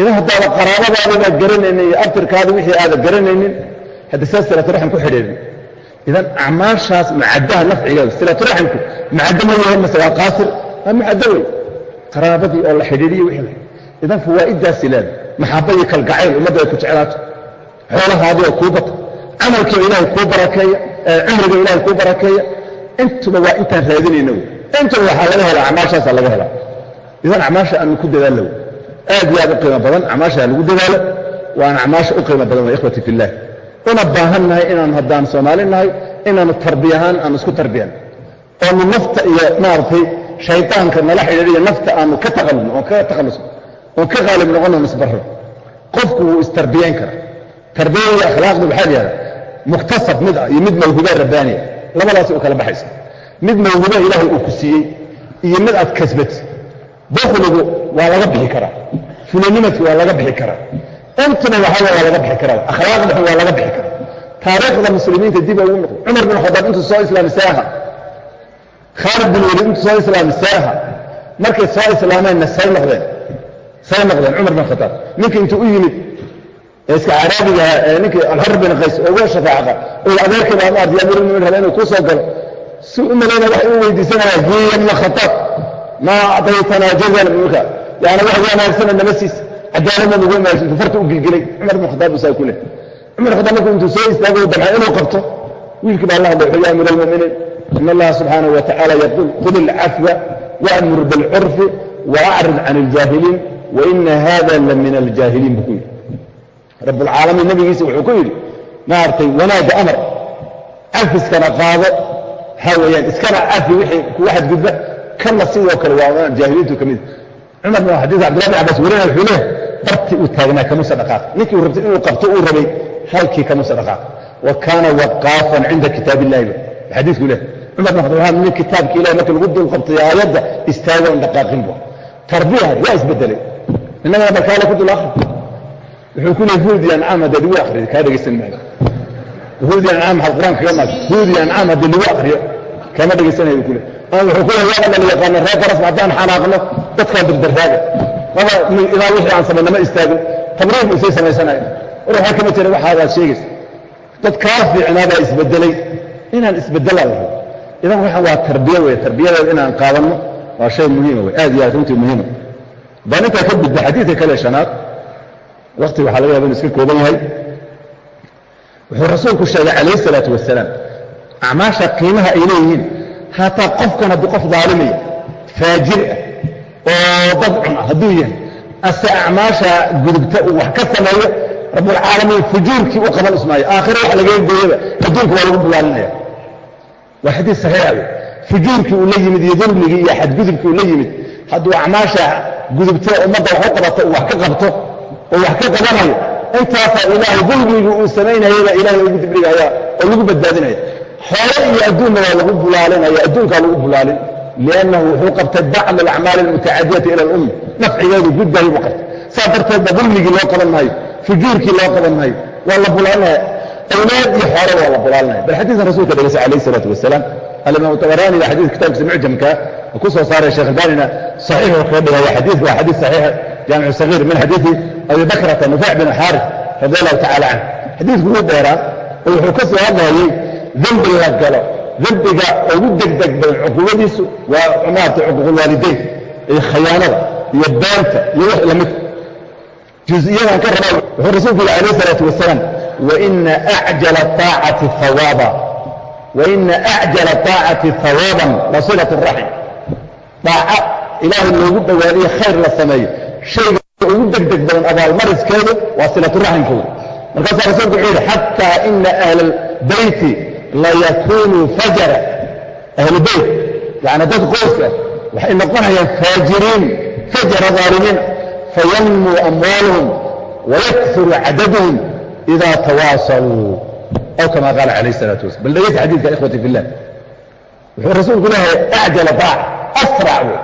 idan haddaada qaraabadaada baad garanaynin iyo abtirkaada wixii aada garanaynin hadda sidaas silatu raxim ku xidhiidhin idan acmaashaas macadaha nafcigeeda silatu raximku macaddo ma yahay mase waa qaasir waa macaddo wey qaraabadii oo la xidhiidhiyo wixii idan fawaa'idaasi leeda maxabadii kalgacayl ummadda ay ku jeclaato. Xoolahaadii oo kuu bata. Camalkiiba ilaahay kuu barakeeya cumriga ilahay kuu barakeeya. Intuba waa intaan raadinayna wey. Intuba waxaa laga helaa acmaashaasaa laga helaa. Idan acmaasha aanu ku dadaallo aad iyo aad u qiimo badan acmaasha lagu dadaalo. Waana acmaasha u qiimo badan wa ikhwati fillah. Una baahan nahay inaanu haddaan soomaali nahay inaanu tarbiya ahaan aanu isku tarbiyan oonu nafta iyo maaragtay shaydaanka nala xidhiidhiyo nafta aanu ka taqallubno oon ka takhallusno oon ka qaalib noqono nisbarro qofku wuu istarbiyayn karaa. Tarbiyada iyo akhlaaqdu waxaa la yihahdaa muktasab mid ah iyo mid mawhubaa rabbaaniya. Labadaas u kala baxaysa. Mid mawhuba ilaahay uu ku siiyey iyo mid aad kasbatid bukligu waa laga bixi karaa. Fulanimadku waa laga bixi karaa. Intuna waxaa waa laga bixi karaa. Akhlaaqda waa laga bixi karaa. Taariikhda muslimiinta dib ugu noqdo cumar bin khadaab intuu soo islaamisay aha khaalid bin waliid intuu soo islaamisay aha markay soo islaameenna say noqdeen. Say noqdeen cumar bin khadaab ninka intuu u yimid ee iska caraabiga ninkii alxor bin qays oo uga shafaaca oo adeerkii baa maartay amiir mu'miniin raba inuu ku soo galo si u malayna waxa uu weydiisanaya hiya ibn khataab ma acdaytanaa jazan marka. Yani wax wanaagsana nama siis. Cadaaladna nagu imaansi intuu farta u gilgilay. Cumar bin khataab saa ku leh. Cumar khataab markuu intuu soo istaagay u damcay inuu qabto. Wiilkii baa allah hadlay wuxuu ya amiir almu'miniin in allaha subxaanahu wa tacaala yaqul khud alcafwa waamur bilcurfi waacrid can aljaahiliin waina hada la min aljaahiliin buu ku yidhi rabbulcaalamiin nabigiisa wuxuu ku yidhi maaragtay wanaagga amar cafiskana qaado waxaa weeyaan iskana cafi wixii kuwa xadgudba kana sidoo kale waa jaahiliintu ka mid cumar bin xadiis cabdullah bin cabbaas warina wuxuu leeyahay bartii uu taagnaa kamusa dhaqaaq ninkii uu rabtay inuu qabto uu rabay halkii kamusa dhaqaaq wa kaana waqaafan cinda kitaab illahi xadiisku leh cumar bin khadaab nin kitaabka ilahi markii lagu dul qabtay aayadda istaago in dhaqaaqin bu tarbiya waa isbedelay. Innagana markaale ku dul akri wuxuu ku leey huudi ancaam haddaad igu akriyo kaa dhegaysan maayo. Huudi ancaam maxaad qur'aanka kaga maagto huudi ancaam haddii lagu akriyo kama dhegaysanayo buu ku leey ama wuxuu ku leey waa la yaqaana reer garasma haddaan xanaaqno dadkaan dirdarraaga maba ilaa wixii aan samayna ma istaagin tabriif buu sii samaysanayo war waxaa kama jira waxaadaad sheegaysa dad kaa fiicnaa baa isbedelay. Inaan isbedelaa lahay idan waa tarbiya wey tarbiyadeeda inaan qaadanno waa shay muhiima wey aad iyo aad runtii muhiima baan intaa ka gudba xadiidka kale shanaad wakti waxaa laga yaba inu iska kooban yahay. Wuxuu rasuulku sheegay calayh isalaatu wasalaam acmaasha qiimaha ay leeyihiin hataa qofkan hadduu qof daalimaya faajir ah oo dad cun ah hadduu yahay ase acmaasha gudubta uu wax ka sameeyo rabbulcaalamiin fujuurkii u qaban ismaayo. Aakhira wax lagaga gooyaba adduunka waa lagu bulaalinaya waa xadiis saxiixa wey fujuurkii uu la yimid iyo dulmigii iyo xadgudubkii uu la yimid hadduu acmaasha gudubta ummadda wax u qabato wax ka qabto oo wax ka qabanayo intaasaa ilaahay dulmigii uu samaynayaba ilaahay ugu dibdhigaya oo lagu badbaadinaya. Xoole iyo adduunna waa lagu bulaalinaya adduunkaa lagu bulaalin liannahu wuxuu qabtay bacd alacmaali almutacadiyati ila alumma nafcigeedu gudbayo buu qabtay. Saa darteed ba dulmigii loo qaban maayo fujuurkii loo qaban maayo waa la bulaalinaya awlaadii xoolada la dagaalanaya bal xadiikan rasulka dhegeysa alayh isalaatu wasalaam alimaam tabarani baa xadiis kitaabkiisa mucjamka ku soo saaraya sheekh albanina saxiixuu kaga dhigaya xadiiku waa xadiis saxiixa jaamicu sagiir min xadiidi abi bakrata nufaac bin alxaarif radi allahu tacala canh xadiisku wuu dheeraa oo wuxuu ka soo hadlayay dembi la galo. Dembiga ugu degdeg badan cuquubadiisu waa maarata cuquuqulwaalidayn iyo khayaanada iyo beenta iyo wax lamidka juziyadan ka rabaa wuxuu rasuulku yidhi alayh isalaatu wasalaam waina acjala طaacati hawaaba waina acjala طaacati hawaaban lasilaة الraxim daaca ilaahay loogu dhowaadiyo khayr la sameeyo shayga ugu degdeg badan abaalmariskeedu waa silaturaximkooda markaasaa rasuulku wuxuu yidhi xataa ina ahla اbeyti layakunuu fajara ahlu beyt yani dad qoyska waxay noqonayaan faajiriin fajara ظaalimiin fayanmuu amwaaluhum wayakuru cadaduhum ida tawaasaluu aw kama qaala calayh الsalaaةu wasalam bal dhegeysa xadiidka ikhwati fi اllah wuxuu rasuulku leeyahay acjala daaca asrac wey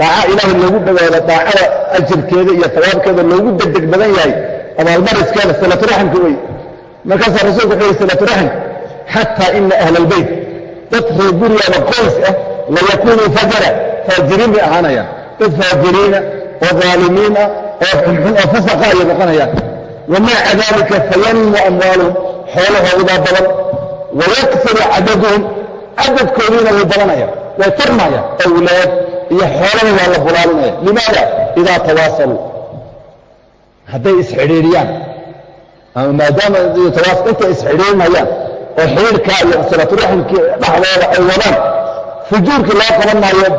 daaca ilaahay loogu dhowaado daacada ajirkeeda iyo tawaabkeeda loogu degdeg badan yahay abaalmariskeeda silaturaximka wey markaasaa rasuulku wuxuu yihi silaturaximka xataa ina ahla اlbeyt dad reer gurigaada qoys ah layakunuu fajara faajiriin bay ahaanayaan dad faajiriina oo aalimiin ah oo xunxun oo fasaqa wamaca dalika fayanmu amwaaluhum xoolahoodaa badan wayakuru cadaduhum cadadkoodiina way badanayaan way tarmayaan awlaad iyo xoolada waa la bulaalinaya limaada idaa tawaasaluu hadday isxidhiiriyaan ama maadaama intay isxidhiirinayaan oo xiriirkaa iyo silaturaximkii dhexdooda ay wadaan fujuurkii loo qaban maayo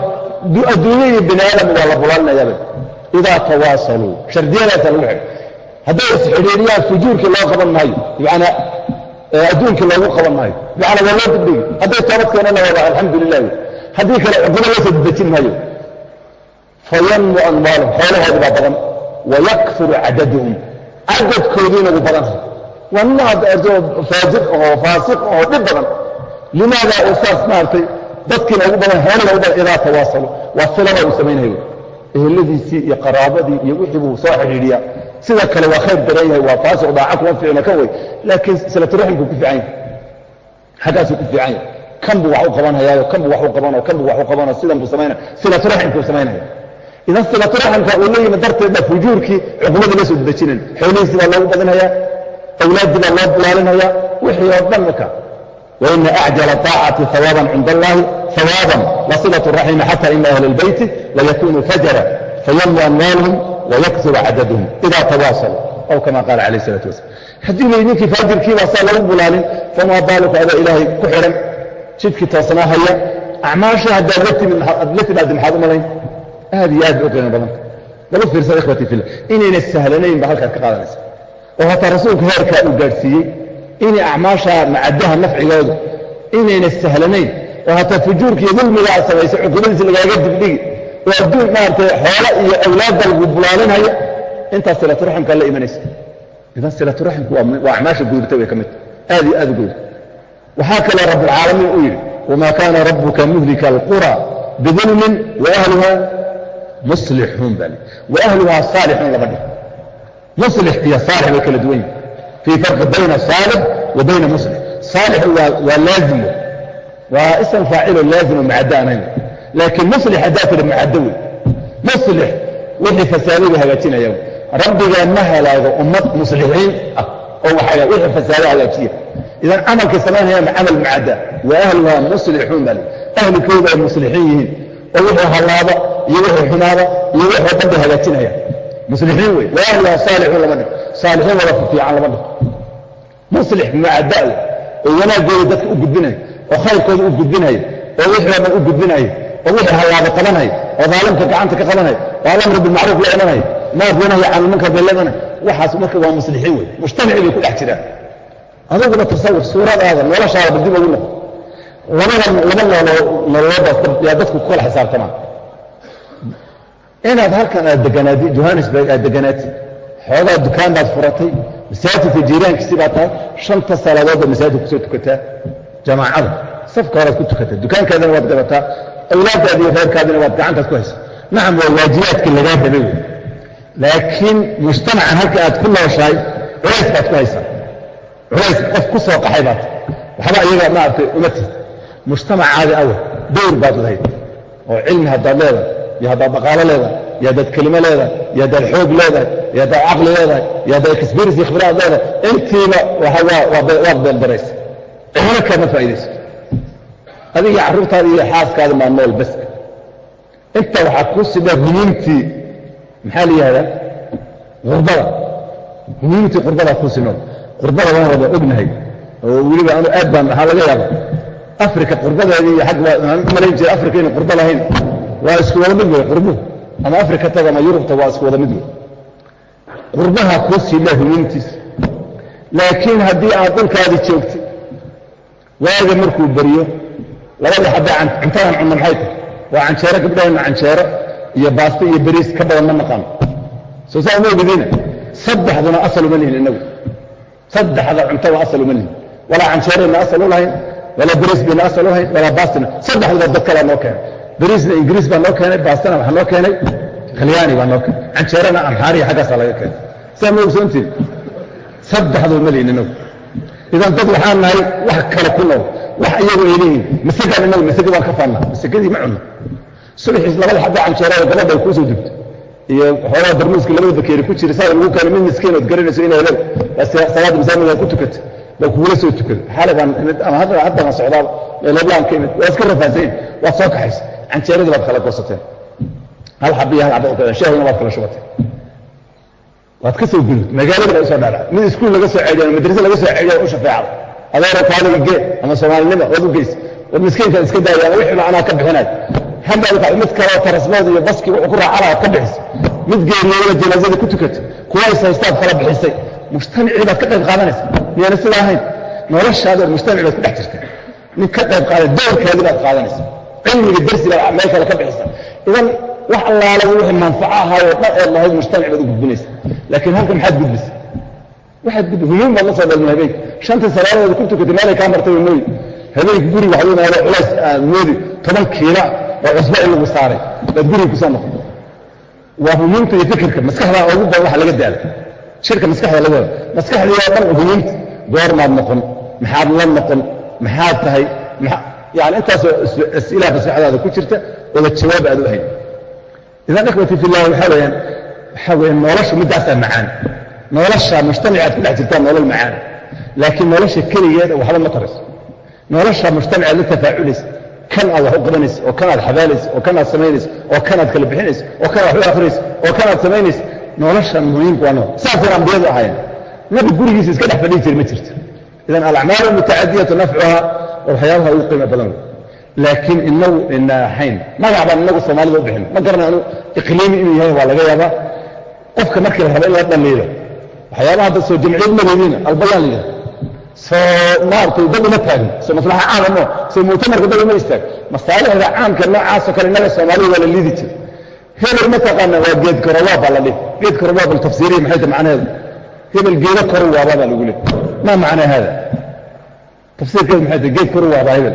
adduunya iyo bini aadam waa la bulaalinayaaba idaa tawaasaluu shardiyadaasa lagu xidhay hadday isxidhiiriyaan fujuurkii loo qaban maayo bimacnaa adduunkii loogu qaban maayo bimacnaa waa loo dibdhigi hadday toobad keenana wada alxamdu lilah haddii kale cuqubo loo soo dejin maayo. Fayanmu amwaalum xoolahoodi baa badan. Wayakfuru cadaduhum. Cadadkoodiina wuu badanhay waa nin faajir oo faasiq oo dhib badan. Limaada uu saas maartay dadkiina ugu badan xoolina ugu badan idaa tawaasalu. Waa filada uu samaynayo. Eheladiisii iyo qaraabadii iyo wixii buu soo xidhiidhiyaa sida kale waa khayr daran yahay waa faasoo daaca kuma fiicna kan wey laakiin silaturaximkuu ku fiican yahay xaggaasuu ku fiican yahay. Kan buu wax u qabanhayaayo kan buu wax u qabanayo kan buu wax u qabanayo sidan buu samaynaya silaturaximkuu samaynaya idan silaturaximka uu la yimi darteed baa fujuurkii cuqubadii la soo dejinayna xoolihii baa loogu badinhayaa awlaaddii baa loo bulaalinhayaa wixii oo dhan marka. Waina acjala aacati awaaban cinda allahi awaaban la silaة raxima xata ina ahli اlbayti layakunu fajara fayamlu amwaalhum wayaksuru cadaduhum ida tawaasaluu aw kama qaala calayh الsalaatu wasalam haddii lay ninkii faajirkiibaa saa lagu bulaalin famaa baaluka adoo ilaahay ku xidhan jidkii toosnaa haya acmaashii haddaad la timaadi maxaad u malayn aad iyo aad bay u qiimo badanta bal u fiirsada ikhwati fillah inayna sahlanayn ba halkaad ka qaadanaysa oo hataa rasuulku heerkaa uu gaadhsiiyey inay acmaasha macadaha nafcigoodu inayna sahlanayn oo hataa fujuurkiiyo dulmiga aad samaysay cuqubadiisa lagaaga dibdhigi oo adduun maaragtay xoolo iyo awlaadda lagu bulaalinhaya intaas silaturaximkaa la imanaysa. Idan silaturaximku waa acmaasha gudubta way ka mid. Aad iyo aad u gudub waxaa kaloo rabulcaalamiin uu yidhi wamaa kaana rabbuka muhlika alqura bidulmin waahluha muslixuun baa li waahluhaa saalixuun laba dhig muslix iyo saalix way kala duwan yihiin fii farqi bayna saalix wa bayna muslix. Saalixu waa laazimo. Waa ism faacilo laazimo macaddo aan hayn laakiin muslix haddaa tiri macaddo wey muslix wixii fasaadadu hagaajinaya rabbigaa ma halaago ummad muslixiin ah oo waxa wixii fasaado hagaajiya idan camalkay samaynayaan camal macadda wa ahluhaa muslixuun baa li ahlukooda ay muslixiin yihiin oo wixii hallaaba iyo wixii xumaada iyo wixii dhanbay hagaajinaya muslixiin wey wa ahluhaa saalixuun lama dhig saalixiin wada fiican lama dhig muslix macadda oo wanaagooda dadka u gudbinayo oo khayrkooda u gudbinayo oo wixii oo dhan u gudbinayo oo wixii hallaaba qabanayo oo daalimka gacanta ka qabanayo oo alamri bilmacruuf la imanayo naad yanahya can lmunkar bay la imanayo waxaas marka waa muslixiin wey mujtamacii bay ku dhex jiraan. Adiguna tasawur suuradaada noloshaada dib ugu noqo labada laba nooloo nololodaas yaa dadku ku kala xisaabtamaan. Inaad halkan aad deganaatid johannesburg aad deganaatid xoogaa dukaan baad furatay masaajidka jiiraankiisii baa tahay shanta salaadoodba masaajidka ku soo tukataa jamaacada safka horaad ku tukataa dukaankaadina waad gadataa awlaaddaadi iyo reerkaadina waad gacantaad ku haysa. Nacam waa waajibaadkii lagaa rabay wey laakiin mujtamacan halka aad ku nooshahay culays baad ku haysaa culays qof ku soo qaxay baad. Waxba iyaga maaragtay uma tid mujtamacaadi awa dowr baad lahayd. Oo cilmi haddaad leedahay iyo haddaad dhaqaalo leedahay iyo haddaad kelimo leedahay iyo haddaad xoog leedahay iyo haddaad caqli leedahay iyo haddaad experience iyo khibraad leedahay. Intiiba waad beeldaraysa cidina kaama faa'iidayso adiga carruurtaada iyo xaaskaada maa nool bas. Inta waxaa kuu sidha humuumtii maxaa la yihahdaa? Qurbada. Humuumtii qurbadaa kuu si nool qurbada waan wada ognahay. Oo weliba anu aad baan waxaa laga yaaba africa qurbadeedii iyo xag waan u malayn jiray africa inay qurba lahayn. Waa isku wada mid wey qurbuhu ama africa taga ama yurubta waa isku wada mid wey. Qurbaha kuu siidha humuumtiisa laakiin haddii aad dhulkaadii joogtid waaga markuu beriyo labada xabee cuntadan cunno maxay? Tahay waa canjeero gabdhaheenna canjeero iyo baasto iyo beriis ka badan ma naqaano soo saa uma ogediina saddexduna asal uma lihin innagu saddexda cuntada asal uma lihin. Walaa canjeerayna asal u lahayn walaa beriis bayna asal u lahayn walaa baastina saddexduba dad kalaa noo keenay. Beriisna ingiriis baa noo keenay baastana waxaa noo keenay talyaani baa noo keenay. Canjeerana amxaariya xaggaasaa laga keenay. Saa ma ogsoontiin saddexdu ma lihin innagu idan dad waxaan nahay wax kale ku nool wax iyagu ay leeyihiin masagaan masage waan ka faannaa masagadii ma cunno. Subaxiis labada xabba canjeerada gabadha ay kuusoo dugto iyo xoogaa darmuuska labada bakeeri ku jira saa lagu keeno mid miskiin ood garanayso inay leed salaada masaamid waa ku tukata baa kugula soo tukada. Xalay baan imid ama hadda haddana socdaa meeloblaan ka imid waa iska rafaansayin waad soo kaxaysa canjeeradii baad kala goosateen hal xabba iyo hal xabba u kadeen shaahina waad kala shubateen waad ka soo gudubta magaalada baa u soo dhaadhac mid iskuul laga soo ceediya madrase laga soo ceediya u shafeecada adeero kaaliga gee ama soomaalinima waad u geys war miskiinka iska daaya ama wixii macnaa ka bixinayo hadda waxa mid kaleo tarasmood iyo baskii wuxuu ku raacana aad ka bixisay mid geeriyooda janaazada ku tukatay kuwa is haystaad kala bixisay mujtamacii baad ka qayb qaadanaysa miyaana sidaa ahayn noloshaada mujtamaci baad ku dhex jirta nin ka qayb qaaday doorkaadii baad qaadanaysa cilmiga darsi baad meel kale ka bixisa idan wax allaala wixii manfaco ahaayoo dhan eed lahayd mujtamac baad u gudbinaysa laakiin halka maxaad gudbisa waxaad humuum baad la soo dhalmin habeenka shantii salaadood ku tukatay meelay kaa martay mooyi habeenka guriga waxaa yimaado culays aad moodi toban kiila oo cusbo in lagu saaray. Baad guriga ku soo noqon waa humuumta iyo fikirka maskaxdaa ugu badan waxa laga daala shirka maskaxda laga wada maskaxdii oo dhan humuumta goormaad noqon maxaad la noqon maxaad tahay yani intaasoo as'ilaa maskaxdaada ku jirta oda jawaab aad u hayn idan ikhwati fillah waxaa weyaan waxaa weeyaan noloshu middaasaa macaan nolosha ku dhex jirtaan nolol macaan. Laakiin nolosha keligeeda waxba ma tarayso nolosha mujtamaci aad la tafaaculaysa kan aad wax u qabanaysa oo kan aad xabaalaysa oo kan aad samaynaysa oo kan aad kala bixinaysa oo kan aad wax u oo kan aad samaynaysa noloshan muhiimku waa nool saasayna ambiyadu ahayn. Nabi gurigiisa iska dhex fadhihi jiri ma jirto. Idan alacmaalu mutacadiyatu nafcuha waxyaabaha ugu qiimo badan. Laakiin inagu ina ahayn. Magac baan inagu soomaalida u bixin. Ma garanay anu iqliimi inuu yahay waa laga yaabaa. Qofka markii la rabo in la dhaliilo waxyaabaha hadda soo jamciyad madeediina albayaan la yidhaha soo maaragtay dad uma taagin soo maslaxa caama moo soo muctamarka dad uma istaag. Masaalixda caamka noocaasoo kale innaga soomaalida waa la liidi jira hebel mataqaana waa geed korowaab baa la dhihi geed korowaab altafsiiriya maxay ta macnaheedu? Hebel geedo korowaaba baa lagu leey ma macnaa hada? Tafsiirkeedu maxay ta geed korowaaba hebel?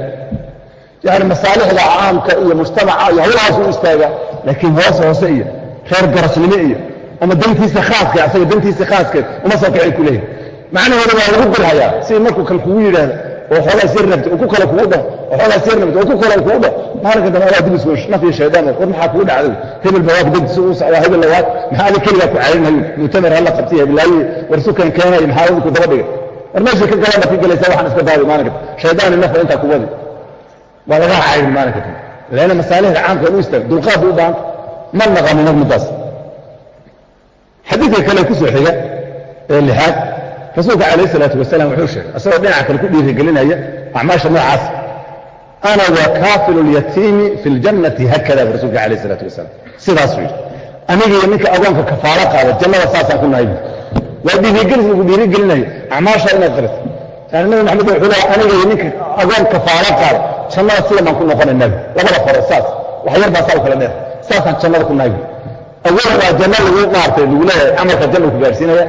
Yani masaalixda caamka iyo mujtamaca iyo hawlahaas u istaaga laakiin hoose hoose iyo reer garasnimo iyo ama dantiisa khaaska asaga dantiisa khaaskeed uma soo kicay ku leeyahy macnaheeda waa lagu dirhayaa si markuu kan kugu yidhaahdo oo xoolaas yar rabta oo ku kale kugu dhaho oo xoolaas yar rabta oo ku kale kugu dhaho maalinka dambe waa dib isku naf iyo shaydaan war maxaa kugu dhacday hebel baa waa dantiisa u socdaa hebel lawaad maxaa adi keligaa ku cayrinayo mu'tamar hala qabtay heblaayi war sukan keenay maxaa wadi ku daba dhigay war meesha ka galaan ka galaysaa waxaan iska daawi maalinka shaydaan nafta intaa ku wadi waa laga cayrin maalinka dambe laana masaalixda caamka u istaag dulqaad u baahan ma naqanin nag midaas xadiidka kale ku soo xiga ee lixaad rasuulka calayh isalaatu wasalaam wuxuu sheegay asagoo dhinaca kale ku dhiirigelinaya acmaasha noocaas ana wa kaafilu lyatiimi fi ljannati hakada bu rasuulka calayh isalaatu wasalaam. Sidaasuu yidhi anigiiyo ninka agoonka kafaalo qaada jannada saasaan ku nahay waa dhiirigelis lagu dhiirigelinayo acmaasha inaad qarito yani nabi maxamed wuxuu leeya aniga iyo ninka agoon kafaalo qaada jannada sida baan ku noqonaynabi labada faro saas. Wax yar baa saa u kala dheer saasaan jannada ku nahay awalan waa janno lagu maartay lagu leeyahay camalka janna ku gaarsiinaya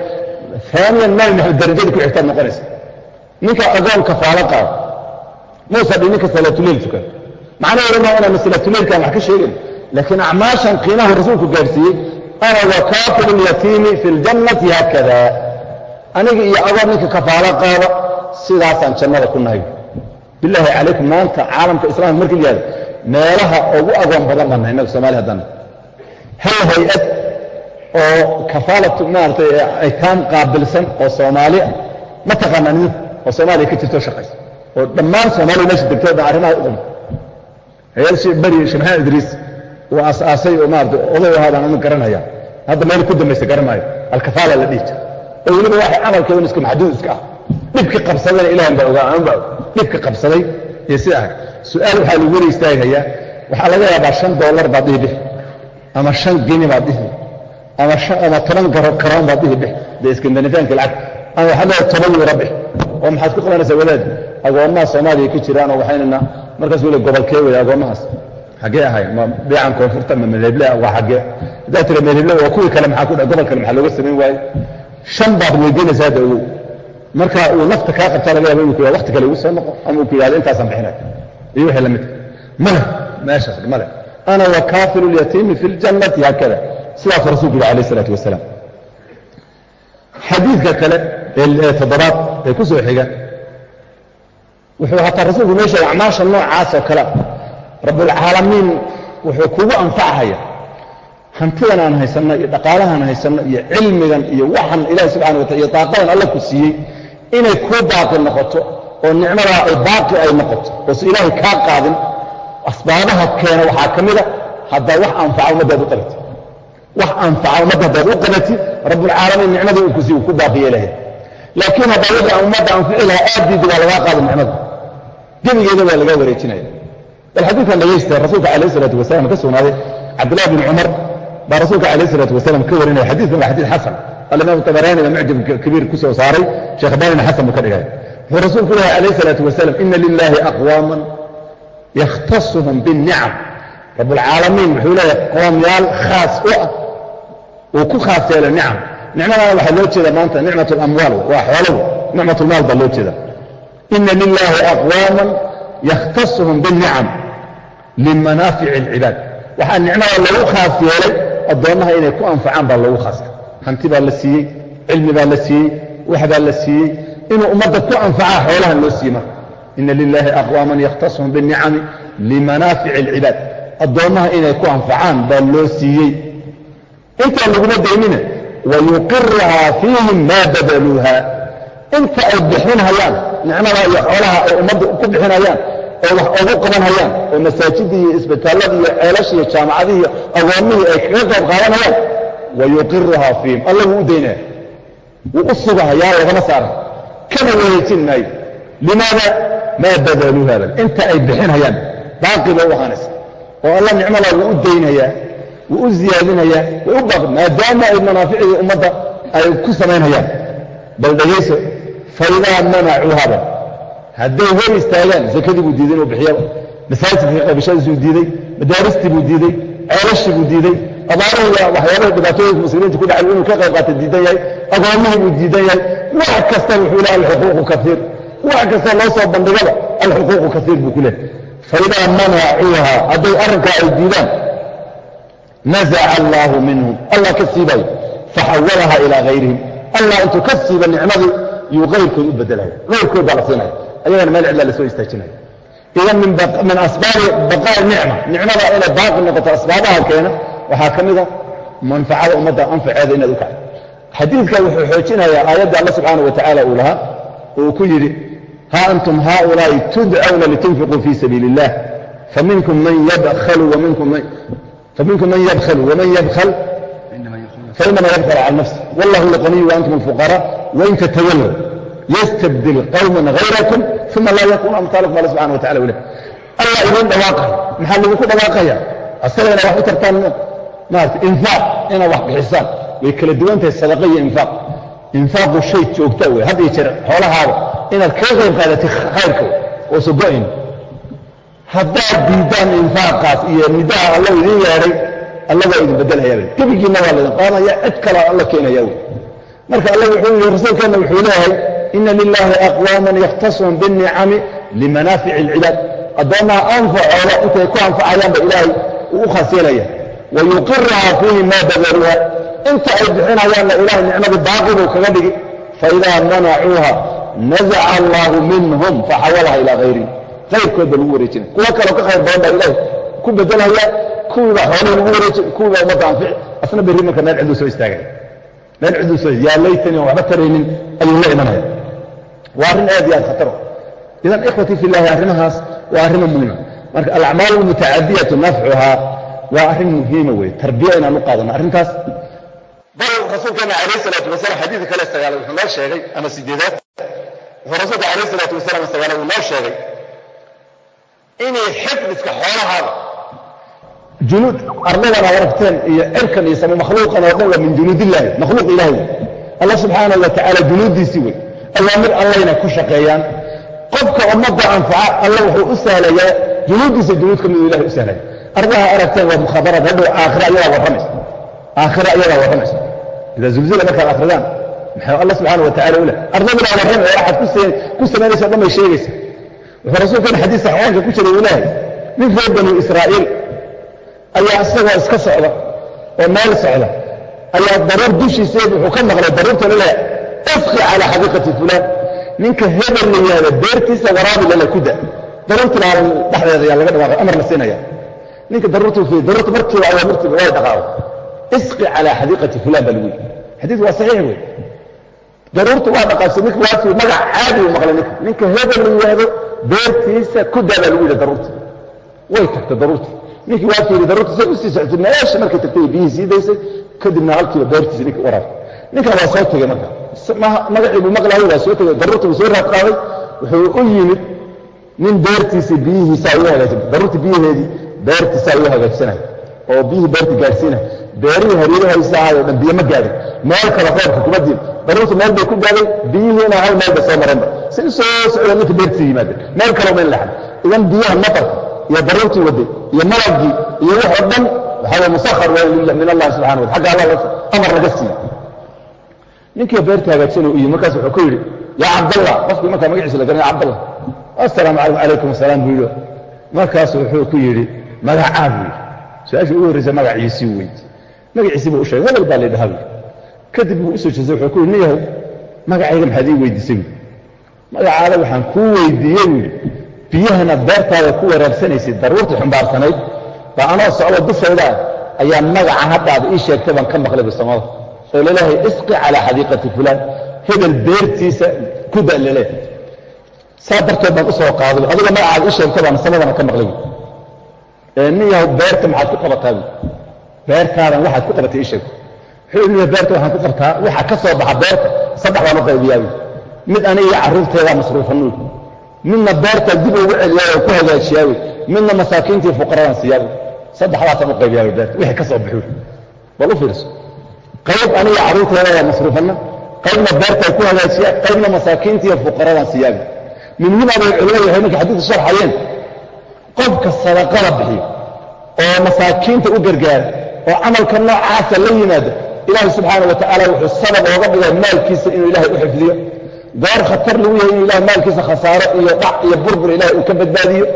aaniyan nabi maxamed darajadii ku xigtaad noqonaysa? Ninka agoon kafaalo qaado. Muusa dhi ninka salaatuleil tukan. Macnaheedu maa inaan salaatuleilkaan wax ka sheegayn laakiin acmaashan qiimaha rasuulku gaarsiiyey ana wakaafilu lyatiimi fi ljannati haakada. Aniga iyo agoon ninka kafaalo qaada sidaasaan jannada ku nahay. Bilaahi calaykum maanta caalamka islaamka markii la yihahdo meelaha ugu agoon badan baan nahay innaga soomali haddana hal hay'ad oo kafaalatu maaratay aytaam qaabilsan oo soomaali ah. Ma taqaanaa nidinku oo soomaaliya ka jirtoo shaqaysa oo dhammaan soomaaliya meesha degtoo dhan arrimaha u quma hay'ad beri shimxaan idriis uu aas-aasay oo maarata oday ahaa baan anu garanaya. Hadda meel ku dambaysa garan maayo alkafaala la dhihi jira oo weliba waxay camalkeedan iska maxduud iska ah. Dhibki qabsadayna ilahan baa ogaa anba dhibki qabsaday. Iyo sida ah su'aal waxaa lagu weli istaagayaa waxaa laga yaabaa shan doolar baad dhihi bix ama shan geni baad dhihi. Ama toban karoon baad dhihi bix dee iskandanifaanka lacag. Ama waxaad leedahay toban yuro bix oo maxaad ku qabanaysaa wadaad? Agoommaha soomaaliya ka jiraan oo waxaynana markaas weli gobolkee wey agoommahaas xaggee ahay ma beecan koonfurta ma meelheble waa xaggee haddaad tira meelheble waa kuwii kale maxaa ku dha gobol kale maxaa looga samayn waaye? Shan baad weydiinaysaa hadda ogow marka uu nafta kaa qabtaa laga yaaba inuu ku yahado waqti kale igu soo noqo ama uu ku yihahdo intaasaan bixinay. Iyo wixii lamidka male meeshaas male ana wakaafilu lyatiimi fi ljannati haakada sidaasuu rasulku yidhi alayh isalaatu wasalaam xadiidka kale ee toddobaad ee ku soo xiga wuxuu hataa rasuulku noo sheegay acmaasha noocaas oo kale rabbulcaalamiin wuxuu kugu anfachaya hantidan aan haysanno iyo dhaqaalahaan haysanno iyo cilmigan iyo waxan ilahi subxana watala iyo daaqadan alla ku siiyey inay kuu baaqi noqoto oo nicmadaa baaqi ay noqoto oosu ilaahay kaa qaadin asbaabaha keena waxaa ka mida haddaa wax anfaca ummaddaad u qabati. Wax anfaca ummadda haddaad u qabati rabbulcaalamiin nicmadii uu ku siiy uu ku baaqi yeelaya. Laakiin hadda wixii aan ummadda anfici lahaa aaddiida waa lagaa qaada nicmada gebigeeda waa lagaa wareejinaya. Bal xadiidkan dhegaysta rasuulka calayh isalaatu wasalaam ka sugnaaday cabdullahi bin cumar baa rasuulka calayh isalaatu wasalaam ka warinaya xadiidkan waa xadiid xasan. Alimaam tabaraani baa mucjam kabiir ku soo saaray sheekh baanina xasan buu ka dhigay. Wuxuu rasuulku lehay calayh isalaatu wasalaam ina lilaahi aqwaaman yakhtasuhum binnicam rabbulcaalamiin wuxuu leeyahay qoomyaal khaas u ah uu ku khaas yeelo nicam nicmadana waxaa loo jeeda maanta nicmat lamwaal waa xoolow nicmat lmaal baa loo jeeda ina lilaahi aqwaaman yakhtasuhum binicam limanaafici alcibaad waxaa nicmada lagu khaas yeelay addoommaha inay ku anfacaan baa loogu khaasta hanti baa la siiyey cilmi baa la siiyey wax baa la siiyey inuu ummadda ku anfacaa xoolahan loo siiyey marka ina lilaahi aqwaaman yakhtasuhum binicami limanaafici alcibaad addoommaha inay ku anfacaan baa loo siiyey intaa laguma daynina wayuqiruhaa fiihim maa badaluuha inta ay bixinhayaan nicmada iyo xoolaha ay ummadda ku bixinayaan oo wax ugu qabanhayaan oo masaajidii iyo isbitaalladii iyo ceelashii iyo jaamacadihii agoomihii ay kaga qayb qaadanayaan wayuqiruhaa fiihim alla wuu u daynaya wuu u maa badaluuha bal inta ay bixinhayaan baaqi u ahaanaysa oo alla nicmadaa wuu u daynhayaa wuu u ziyaadinayaa way u baaqi maadaama ay manaaficdii ummadda ay ku samaynhayaan bal dhegayso faidaa manacuuhaba hadday hor istaagaan zakadii buu diiday inuu bixiyaba masaajidkii qabashadiisuu diiday madaaristii buu diiday ceelashii buu diiday abaarahi waxyaabaha dhibaatooyinka muslimiinta ku dhacay inuu ka qayb qaata diidan yahay agoomihii buu diidan yahay. Wax kasta wuxuu lehay alxuquuqu kaiir wax kasta loo soo bandhigaba alxuquuqu kaiir buu ku lehay faidaa manacuuha hadday arrinkaa ay diidaan nazaca allaahu minhum. Allah ka siibayo faxawalaha ilaa hayrihim allah intuu ka siiba nicmadii yuu kayrkood u bedelaya kayrkood baa la siinaya ayagana meel cidlaa la soo istaajinaya idan min asbaabi baqaa'i nicma. Nicmada inay baaqi noqoto asbaabaha keena waxaa ka mida manfacada ummadda anfaceeda inaad u kacdo xadiidka wuxuu xoojinayaa aayadda alla subxaana wa tacaala uu lahaa uu ku yidhi ha antum haaulaa'i tudcawna litunfiquu fii sabiili illah faminkum man yabkhalu waminkum man فمنكم من يبخل ومن يبخل فإنما يبخل عن نفسه والله الغني وأنتم الفقراء وإن تتولوا يستبدل قوما غيركم ثم لا يكون أمثالكم الله سبحانه وتعالى وله الله إذن دواقع محل يكون دواقع أصلا أنا واحد ترتان مارت إنفاق أنا واحد بحسان ويكل infaaqu shay joogta wey had iyo jeer xoolahaada inaad kaga qayb qaadatay khayrka oosa go-in haddaad diidaan infaaqaas iyo middaha alla idiin yeedhay alla waa idin beddelhaya wey gebigiinna waa laydin qaadanaya cid kalaa alla keenaya wey marka alla wuxuu yihi rasuulkeenna wuxuu leeyahay ina lilaahi aqwaaman yakhtasuhum biاlnicami limanaafici اlcibaad addoommaha anfacooda intay ku anfacayaan ba ilaahay uu u khaas yeelaya wayuqiraha fiihi maa badaluha inta ay bixinayaanna ilahay nicmadii baaqi buu kaga dhigi faidaa manacuuha nazaca allaahu minhum faxawalaha ilaa hayrihi ayrkood ba lagu wareejina kuwo kaleo ka khayr badan baa ilahay ku bedelhaya kuwiiba xoolihii lagu wareeji kuwiiba ummadda anfici. Asna berri marka meel ciduu soo istaagaya meel ciduu soo yaa laytani aan waxba taraynin ayuu la imanaya. Waa arrin aad iyo aad khataro idan ikhwatii fi llahi arrimahaas waa arrimo muhima marka alacmaal almutacadiyatu nafcuhaa waa arrin muhiima weye tarbiya inaan u qaadano arrintaas bal rasuulkeena calayh salaatu wasalaam xadiidka kale sagaalaad wuxuu noo sheegay ama sideedaad wuxuu rasuulka calayh salaatu wasalaam sagaalaad uu noo sheegay inay xifdiska xoolahaada junuud arladan aad aragteen iyo cirkan iyo sama makhluuqan oo dhan waa min junuudillaahi makhluuq ilaahi wey allah subxaanahu wa tacaala junuuddiisii wey awaamir allayna ku shaqeeyaan. Qofka ummadda anfaca alla wuxuu u sahlayaa junuuddiisa junuud ka miduu ilahi u sahlaya ardaha aragteen waa mukhaabaraad hadhow aakhira ayadaa warramaysa aakhira ayadaa warramaysa idaa zulzila markaad akridaan maxaa allah subxaana wa tacala u leh? Ardadinaa warrami oo waxaad ku samaynaysa dhan bay sheegaysa. Wuxuu rasuulkeena xadiis saxiixaanka ku jiray uu leehay nin reer banu israa'iil ayaa isagoo iska socda oo meel socda. Ayaa daruur dushiiseed wuxuu ka maqlay daruurta laleehay ifqi calaa xadiiqati fulaan. Ninka hebel la yihahda beertiisa waraabi lala ku da. Daruurta laalan dhexdeeda ayaa laga dhawaaqay amar la siinaya. Ninka daruurtuu fiiy daruurta markiiba ayaa markiiba way dhaqaaqo isqi calaa xadiiqati fulaan baa lagu yidhi xadiis waa saxiix wey daruurta waa dhaqaaqsay ninka waa fiiy magac caadi uu maqlay ninka ninka hebel la yihahdo beertiisa ku daa baa lagu yidhi daruurta way tagtay daruurta ninkii waa fiiri daruurta say u sii socotay meesha markay tagtay biyihii sii daysay kadibna halkiiba beertiisa ninka waraabay ninkan waa soo tegey marka magacii buu maqlaayay waa soo tegay daruurta buu soo raad qaaday wuxuu u yimid nin beertiisii biyihiisaa u hagaajin daruurta biyaheedii beertiisaa u hagaajsanay oo biyihii beerta gaadhsiinay beerihii haryarahaysa ahay oo dhan biyo ma gaadhin. Meel kale roobka kuma diin daruurta meel bay ku gaadhay biyihiina hal meel bay soo mareenba si u soo socda ninka beertiisa yimaadeen. Meel kaleo mayn laxan idan biyaha matarka iyo daruurtii waday iyo malagii iyo wax oo dhan waxaa musakhar min allahi subxana wa xagga alla amar laga siiye ninkii beerta hagaajsanay u yimi markaas wuxuu ku yidhi yaa cabdallah qofkii markaa magaciisa la garanaya cabdallah assalaamu calaykum calaykum asalaam buu yidhi. Markaas wuxuu ku yidhi magacaa buu yidhi su'aashii ugu horraysa magaciisii weyd magaciisii buu u sheegay hebel baa laydhahaa buu kadib buu u soo jeestay wuxuu ku yidhi nin yahow magacayga maxaad ii weydiisay buu magacaada waxaan kuu weydiiyey buu yidhi biyahana beertaada ku waraabsanaysay daruurtii xumbaarsanayd baa anoo socdo dushayda ayaa magaca haddaad ii sheegtay baan ka maqlay bisamada oo la leeyahay isqi calaa xadiiqati fulaan hebel beertiisa ku da saa darteed baan u soo adiga magacaad ii sheegtay baan samadana ka maqlay. Nin yahow beerta maxaad ku qabataa bu beertaadan waxaad ku qabatay ii sheegto wuxuu beerta waxaan ku qabtaa waxa ka soo baxa beerta saddex baan u qaybiyaabi mid ani iyo carruurteedaa masruufanuy midna beerta dib ugu celiyaa oo ku hagaajiyaabi midna masaakiintii fuqaradan siiyaabi saddexdaasaan u qaybiyaabi beerta wixii ka soo baxuy bal u fiirso. Qayb aniga carruurteedaa masruufanna. Qaybna beerta ku hagaajiya qaybna masaakiintiiyo fuqaradan siiyaabi midnima bay culimadu yahay markay xadiidka sharxayeen qofka sadaqada bixiyo oo masaakiinta u gargaara oo camalka noocaasa la yimaada ilaahay subxaana wa tacaala wuxuu sabab ooga dhigay maalkiisa inuu ilaahay u xifdiyo. Goor khatar lagu yahay inuu ilahay maalkiisa khasaaro iyo dhac iyo burbur ilaahay uu ka badbaadiyo.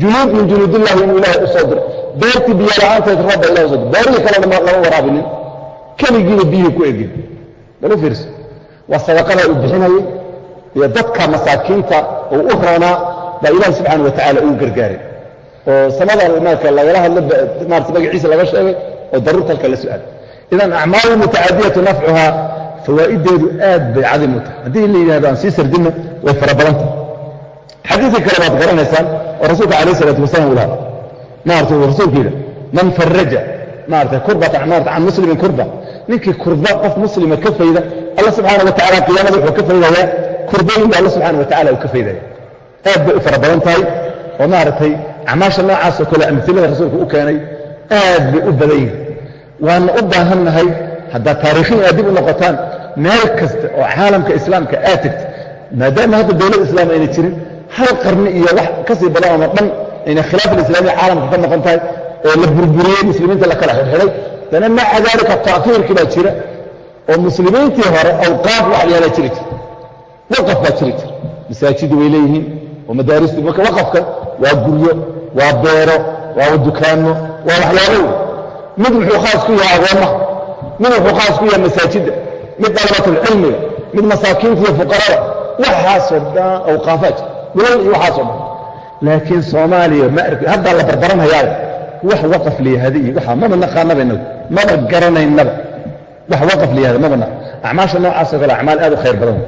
Junuud min junuudillahi inuu ilaahay u soo diro. Beertii biyo la'aanteed roobba ilahay u soo diro. Beerihii kalena lama waraabinin. Keligiiba biyihii ku egin. Bal u fiirso. Waa sadaqada uu bixinayay iyo dadka masaakiinta uu u roonaa baa ilaahi subxaana wa tacaala uu gargaaray. Oo samada marka lagala hadlo maarata magaciisa laga sheegay oo daruurta halka la su'aal idan acmaalu mutacadiyatu nafcuhaa fawaa'ideedu aad bay cadim u tahay. Haddii la yidhahdo aan sii sardinno way fara badanta xadiidka kale baad garanaysaan oo rasuulka calayh isalaatu wasalam uu lahaa. Maarata uu rasuulku yidhi man faraja maarata kurbatan maarata can muslimin kurba. Ninkii kurba qof muslima ka fayda alla subxaana wa tacala qiyaamada wuxuu ka faydayaa kurbooyin ba alla subxana wa tacala uu ka faydaya. Aad bay u fara badan tahay oo maaragtay acmaasha noocaas oo kale amilada rasuulku u keenay aad bay u badan yihiin waana u baahannahay haddaad taariikhiin aad dib u noqotaan meel kasta oo caalamka islaamka aad tegta maadaama hadda dowlad islaam ayna jirin hal qarni iyo wax ka sii badan oo dhan ayna khilaaf alislaamiya caalamka ka noqon tahay oo la burburiyey muslimiinta la kala xirxiday dana maca daalika taafiirkii baa jira oo muslimiintii hore awqaaf wax yaalaa jiri jir waqaf baa jiri jir. Masaajiddu way leeyihiin oo madaaristu marka waqafka waa guryo waa beero waa dukaamo waa waxyaalo mid wuxuu khaas ku yahay agoommaha mid wuxuu khaas ku yahay masaajidda? Mid dalabatulcilmiga mid masaakiinta iyo fuqarada? Waxaasoo dhan awqaafaad dhulal iyo waxaasoo dhan. Laakiin soomaaliya ma arki haddaa la barbaranhayaa wax waqaf layihahda iyo waxaa maba naqaanaba inagu maba garanaynaba. Wax waqaf layihahda maba naq acmaasha noocaasoo kale acmaal aad u khayr badan.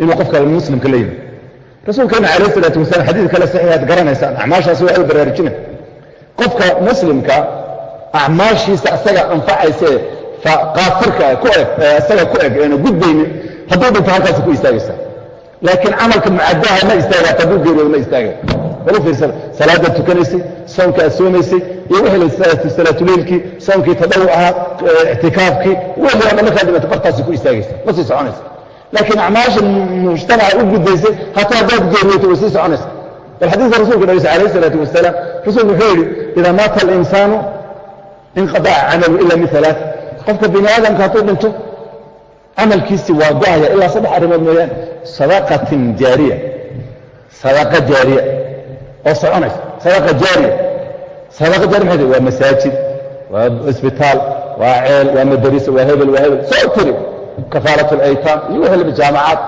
Inuu qofka muslimka la yimi rasuulkeena calayh isalaatu wasalam xadiid kale saxiixaad garanaysaan acmaashaasi waa u baraarujina qofka muslimka acmaashiisa asaga anfacayse qaasirka ku eg isaga ku eg eena gudbaynin hadduu dhinto halkaasi ku istaagaysa. Laakiin camalka mucadaha ma istaaga hadduu geeriyoodo ma istaaga. Walu fiirsada salaadaad tukanaysay soonka aad soomaysay iyo wixii salaatuleylkii soonkii tadawuc ahaa ictikaafkii wixii oo dhan markaad dhimato bartaasi ku istaagaysa ma sii soconaysa. Laakiin acmaasha mujtamaca u gudbaysay hataa haddaad geeriyooto way sii soconaysa bal xadiidka rasulka nabis calayh isalaatu wasalaam rasuulku wuxuu yidhi idaa maata alinsaanu inqadaca camalu ila min alaa qofka bini aadamka hadduu dhinto camalkiisii waa go'aya ilaa saddex arrimood mooyaane sadaqatin jaariya sadaqa jaariya oo soconaysa sadaqa jaariya sadaqa jaariya maxay waa masaajid waa isbitaal waa ceel waa madarisa waa hebel waa hebel soo tiri kafaarat alaytaam iyo wixii jaamacaad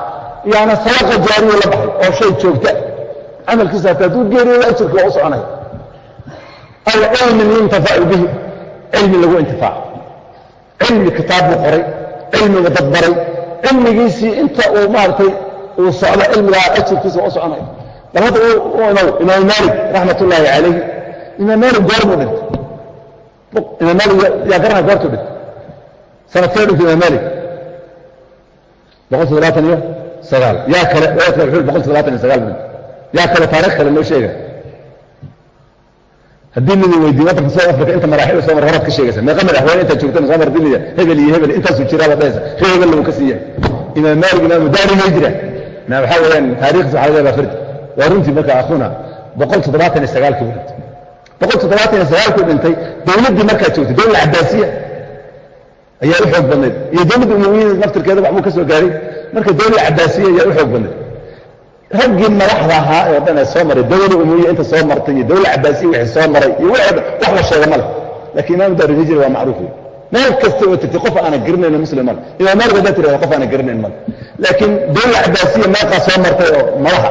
yaana sadaqa jaariya la baxay oo shay joogta camalkiisa hataa hadduu geeriyo ajirka waa u soconaya aw cilmin yuntafacu bihi cilmi lagu intifaaco cilmi kitaab buu qoray cilmiga dad baray. Cilmigiisii inta uu maaragtay uu socdo cilmigaa ajirkiisa waa u soconaya bal hadda imaam maalik raxmat ullaahi calayhi. Imaam maalik goormuu dhintay imaam maalik yaa garanaya goortuu dhintay sanadkee dhintay imaam maalik. Boqol toddobaatan iyo sagaal. Yaa kale wadaadka wuxuu boqol toddobaatan iyo sagaal bin yaa kale taarikh kale noo sheega haddii midin weydiiyo waddanka south africa inta maraaxil soo mar horaad ka sheegaysa meeqa madaxweyne intaad joogtana soo mardinaya hebel iyo hebel intaasuu jiraaba dhahaysa. Ree hebel lagu ka siiya. Imaam maalik imaamu daari may jira. Na waxaa weeyaan taarikhdiisa waxaa laga fardi. Waa runtii marka akhuna boqol toddobaatan iyo sagaalkii u dhintay. Boqol toddobaatan iyo sagaalkii u dhintay dowladdii markaa joogtay dowla cabaasiya ayaa u xoog badnayd. Iyo dowladda umuwiyiin naftirkeeda waxbuu ka soo gaaray. Marka dowla cabaasiya ayaa u xoog badnayd raggii madaxda ahaa ee soo maray dowla umuwiya inta soo martay iyo dowla cabaasiya wixii soo maray iyo wax la sheega male laakiin imaamu daaru hijri waa macruuf wey meel kasta oo tagtay qof aanan garanayn muslim male imaam maalik haddaad tirahda qof aanan garanayn male laakiin dowla cabaasiya meeqaa soo martay oo madaxa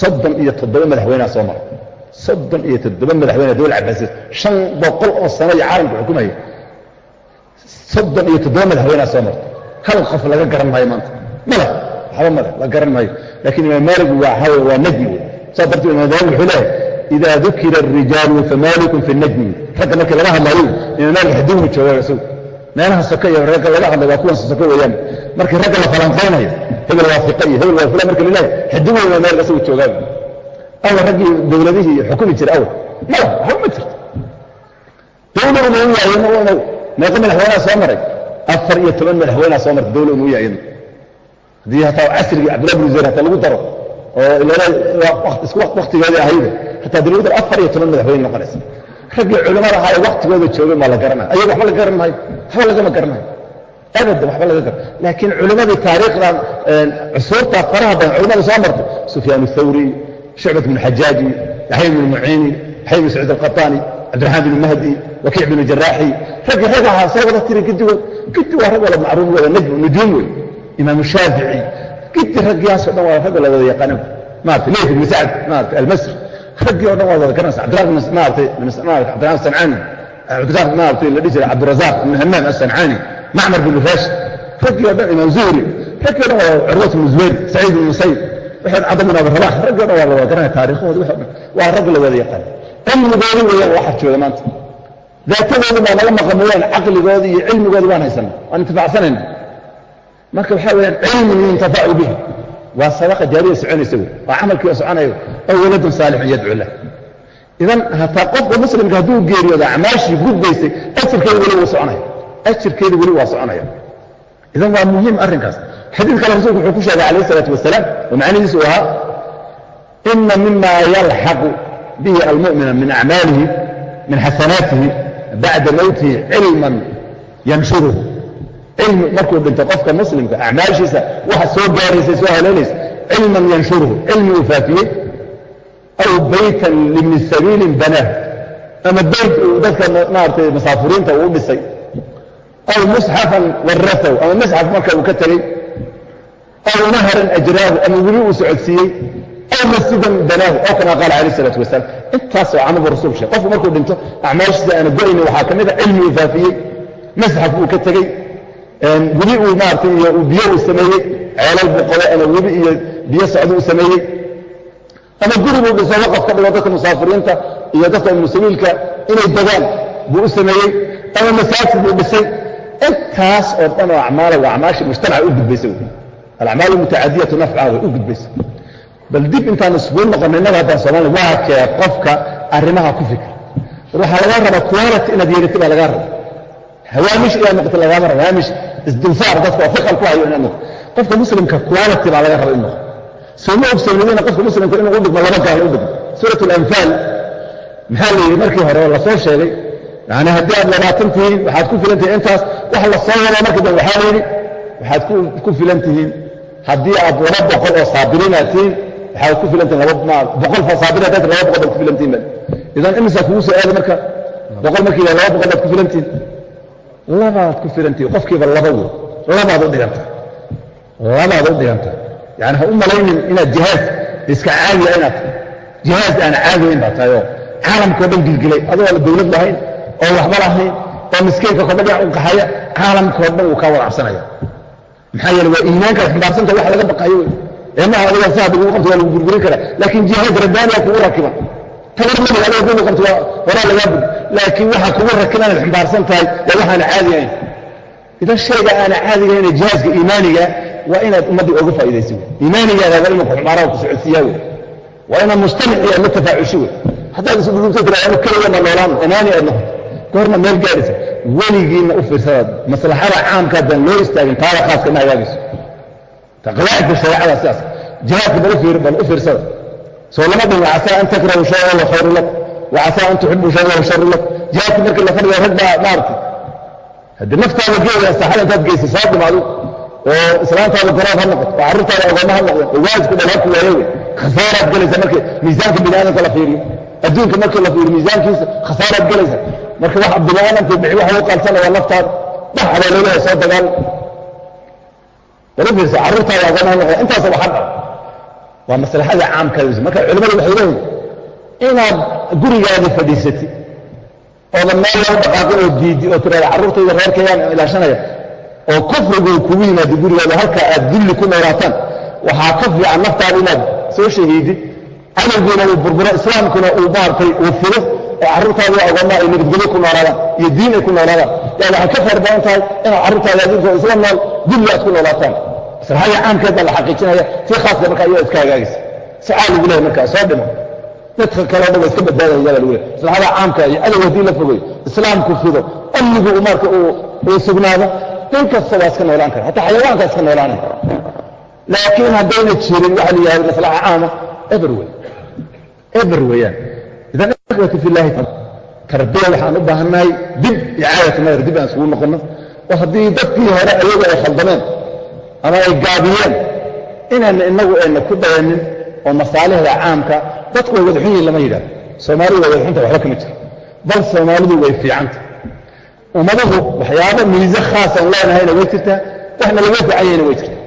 soddon iyo toddoba madaxweynea soo maray. Soddon iyo toddoba madaxweyne dowla cabaasiya shan boqol oo sano iyo caalamka xukumaya soddon iyo toddoba madaxweynea soo martay. Hal qof laga garan maayo maanta. Male waxba male la garan maayo. Lakiin imaam maaligu waa najmi saa darteed imam maali wuxuu leehay ida dukira اrijaalu famalikun fi najmi ragga markii laga hadlaayo imaam maalik hadignu joogaan isagu meelaha soko iyo ragga laga hadlay waa kuwansa soko weeyaan. Markii ragga la falanqaynayo hebel waa fiqa iyo hebel waa fula marka lilahay hadignu imaam maalik isagu joogaan awal raggii dowladihii xukumi jira awal mala waxba ma jirto. Dowla umuuya ayadna meeqa madaxweynaa soo maray. Afar iyo toban madaxweynaa soo martay dowla umuuya ayadna haddii hataa casrigii cabdullah bin zubayr hataa lagu daro oo isku waktigeedii ahayda hataa daro afar iyo toban madaxweyne noqonaysa. Raggii culimmada ahaa ee waktigooda joogay maa la garanaya ayaga waxba la garan maayo waxba lagama garanayo. Abadan waxba laga garan laakiin culimmadii taariikhdan cusuurta faraha badan culimmada soo martay. Sufyaan athawri shucbat bn xajaaji yaxya bn muciini yaxya bn saciid alqataani cabdiraxmaan bn mahdi wakiic bn jaraaxi raggii rag ahaa soo wada tiri gidigood gidi waa rag wala macruuf wada najm nujuum wey imaam shaafici. Gidi raggiyaasoo dhan waa rag la wada yaqaanan maarata leyth ibn sacd maarata almasri. Raggii o dhan waa wada garanaysa. Cabdiraaq maarata sancaani. Cabdiraaq maarata la dhihi jiray cabdirazaaq ibn hamaam asancaani macmar bin rashid. Raggii o dhan imaam zuhri. Raggii o dhan waa curwat ibn zubayr saciid ibn musayib waxaad cadda bin abi rabax raggii o dhan waa la wada garanaya taariikhooda wixii o dhan waa rag la wada yaqaan cilmigoodi weeyaan waxa jooga maanta. Daatadoodi baa naga maqan mooyaan caqligoodi iyo cilmigoodi baan haysana waan intifacsanayna marka waxaa weyaan cilmin yuntafacu bihi waa sadaqa jaariya soconaysa wey. Waa camalkii soconayo oo waladun saalixun yadcu lah. Idan hataa qofka muslimka hadduu geeriyoodo acmaashii gudbaysay ajirkeeda weli wuu soconaya ajirkeeda weli waa soconaya idan waa muhiim arrinkaas. Xadiid kale rasuulku wuxuu ku sheegay calayh isalaatu wasalaam oo macnihiisu ahaa ina mima yalxaqu bihi almu'mina min acmaalihi min xasanaatihi bacda mowtihi cilman yanshuruhu cilmi markuu dhinto qofka muslimka acmaashiisa waxa soo gaaraysa soo haleelaysa cilman yanshuruhu cilmi uu faafiyey aw baytan libni sabiilin banaahu ama bayt uu dadka maaragtay musaafiriinta uu dhisay aw musxafan warafahu ama musxaf marka uu ka tegey aw naharan ajraahu ama weli uu socodsiiyey aw masjidan banaahu oo kama qaala calayh isalaatu wasalaam. Intaasoo camalbu rasulku sheeg qofku markuu dhinto acmaashiisa aana go'ayni waxaa ka mid a cilmi uu faafiyey masxaf uu ka tegey webi uu maarata iyo biyo uu sameeyey ceelal buu qabo ama webi iyo biyo socdo uu sameeyey. Ama guri buu dhiso waqaf ka dhigo dadka musaafiriinta iyo dadka musabiilka inay degaan buu u sameeyey ama masaajid buu dhisay. Intaas oo dhan oo acmaala waa acmaashii mujtamaca u gudbaysa wey alacmaalu mutacadiyatu nafcaha way u gudbaysa bal dib intaan iskugu noqonay innaga haddaan soomaliya waa kee qofka arrimaha ku fikra. Waxaa lagaa rabaa quality inaad yeelati baa lagaa raba hawaamish inaad noqoto lagaama rabo hawaamish isdulsaar dadka oo fiqal ku hayo inaad noqoto qofka muslimka quality baa laga raba in noqo sooma ogsoonidina qofka muslimka inuu u dhigmo laba gaal u dhigmo. Suurat alanfaal maxaa la yidhi? Markii hore oo la soo sheegay yani haddii aad labaatan tihiin waxaad ku filan tihiin intaas wax la soo wada markii dambe. Waxaa la yidhi waxaad ku filan tihiin haddii aad laba boqol oo saabiriin aad tihiin waxaad ku filan tihiin boqol saabiriin haddaad laba boqol baad ku filan tihiin idan imisaa kugu soo aaday marka boqol markii laba boqol baad ku filan tihiin labaad ku filantihi qofkiiba laba wey labaad u dhiganta labaad u dhiganta. Yani ha u malaynin inaad jihaaz iska caadiya inaad jihaaz aan caadiyayn baa tahay oo caalamkao dhan gilgilay adoo la dawlad lahayn oo waxba lahayn oo miskiinka kodha dhinac u qaxaya caalamkao dhan wuu kaa wada cabsanaya maxaa yeele waa iimaankaad ximbaarsan tahay wax laga baqayo wey. Ee adiga saa lagu qabto waa lagu burburin karaa laakiin jihaaz rabbaaniya kugu rakiban tabar nabiga adiga kugu qabto horaa lagaa bud laakiin waxaa kugu rakiban inaad ximbaarsan tahay waa waxaana caadi ahayn. Idan shayga aana caadigahayn jihaaska iimaaniga waa inaad ummaddii oga faa'iidayso wey iimaanigaada waa inuu kuxumaaraha ku socodsiiyaa wey waa inaad mujtamacii la tafaacushi wey haddaad isu dhulubta tira anu keliya ma noolaan imaani aad noqoto. Goorna meel gaadhaysa weligiinna u fiirsadaad maslaxada caamka haddaan loo istaagin taada khaaska ma hagaagayso. Qawaacibka shareecada sidaas. Jihaadka bal u fiirsada soo lama dhin wacasaa an takrahu shay wa khayru lak wacasaa an tuxibu shay wa sharu lak jihaadka markii la fadhiya rag baa maartay haddii naftaada geeda saxada intaad geysay soo dhimaado oo islaantaada gorood ha noqoto oo carruurtaada ogooma ha noqdeen oo waajibku dhan ha ku waayo wey khasaaraad gelaysa markii miisaanka bini aadamka la fiiriyo adduunka markii la fiiriyo miisaankiisa khasaaraad gelaysa marka wax bini aadamka bixi waxa u qalsanaya naftaada bax abaa leelahay soo dagaal bal u fiirsa carruurtaada ogooma ha noqdeen intaas waxa dhac waa maslaxada caamkaada marka culimmadu waxay leeyihiin inaad gurigaada fadhiisatid oodan meel loo dhaqaaqin diidi oo tiraada carruurtayda reerkayaan ilaashanaya oo kufrigu kugu yimaado gurigaada halka aad dulli ku noolaataan waxaa ka fiican naftaada inaad soo shahiidid cadowgiina uu burburo islaamkuna uu maartay uu fido oo carruurtaada agooma ay nabadgelyo ku noolaadaan iyo diin ay ku noolaadaan. Yaa waxay ka fayr tahay inaad carruurtaada adinkoo isla nool dulli aad ku noolaataan. Maslaxada caamkeed baa la xaqiijinaya tii khaaska marka ayaa iska hagaagaysa lagu leehay markaa soo dhimo dadka kaleo dhan waa iska badbaadaya baa lagu leehay maslaxada caamka iyo cadow haddii la fogeyo islaamku fido amnigu marka uu sugnaado in kasta waa iska noolaan kara hataa xayawaanka iska noolaanay laakiin haddayna jirin waxa la yidhahda maslaxa caama eber wey eber weeyaan idan ikhwati fi llahi tarbiya waxaan u baahannahay dib icaadatu nadar dib aan isugu noqonno. Oo haddii dadkii hore ayagu ay khaldameen ama ay gaabiyeen inaan inagu ayna ku dayanin oo masaalixda caamka dadku way wadaxun yihiin lama yidhahdo soomaalidu way wadaxunta waxba kama jiro bal soomaalidu way fiicanta. Ummaduhu waxyaaba miise khaasaan leenahayna way jirtaa waxna laga ficanyayna way jirtaa.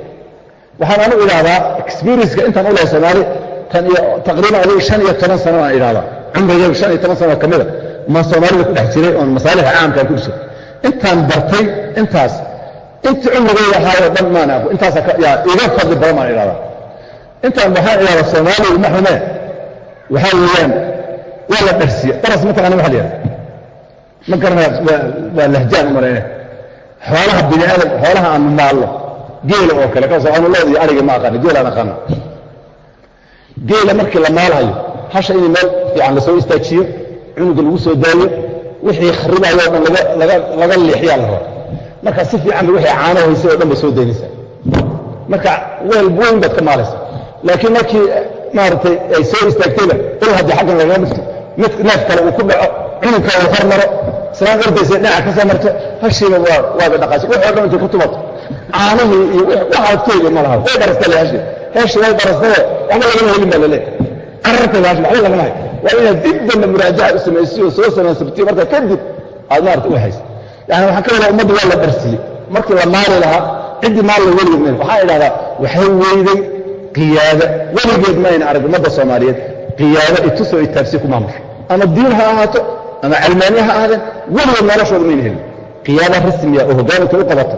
Waxaan anigu idhahdaa experienceka intaan u soomaali tan iyo taqriiban adigu shan iyo toban sano aan idhahdaa cumrigaygu shan iyo toban sano ka mida ma soomaalida ku dhex jiray oon masaalixa caamkaan ku jiray intaan bartay intaas intii cumrigayga ahaayoo dhan maan intaasa iga fadli badan baan idhahdaa intaan waxaan idhahdaa soomaaliya ma waxaa weeyaan waa la dharsiye daras mataqana waxa la yidhahda ma garanaya waa lahjaan u malayna xoolaha bini aadam xoolaha aanu maallo geela oo kale kaasoo aanu leed iyo arigii ma aqaana geelaan aqaana geela markii la maalayo hasha in meel fiican la soo istaajiyo cunuga lagu soo daayo wixii kharibayo o dhan laga leexiyaa la raba marka si fiican wixii caano haysay oo dhan bay soo daynaysaa. Marka weel weyn baad ka maalaysa laakiin markii maaragtay ay soo istaagtayba il haddii xaggan lagaga dhifto mid neef kale uu ku dhaco cunugka uu hor maro islaan ordaysa dhinaca ka soo marto hashiiba waaba dhaqaasi. Wixii o dhan intay ku tumato. Caanihii iyo waxaad ku heli ma laha. Way dharastale hashi heshi way darastaye waxba lagama helin baa la leeyahay carartayda hashi waxba lagama hayo waa inaad dib dambe muraajaca u samaysiyo oo soo samaysabtiyo marka kadib aad maarata u haysa yani waxaan ka wadaa ummadda waa la dharsiiyey markii la maali lahaa ciddii maal la weligeed mayna waxaan idhahdaa waxay weyday qiyaada weligeed mayna arag ummadda soomaaliyeed qiyaado itusoo itaabsi ku maamusho ama diin ha ahaato ama calmaaniye ha ahaadeen weligeed noloshooda mayna helin. Qiyaada rasmiya oo hogaaminka u qabato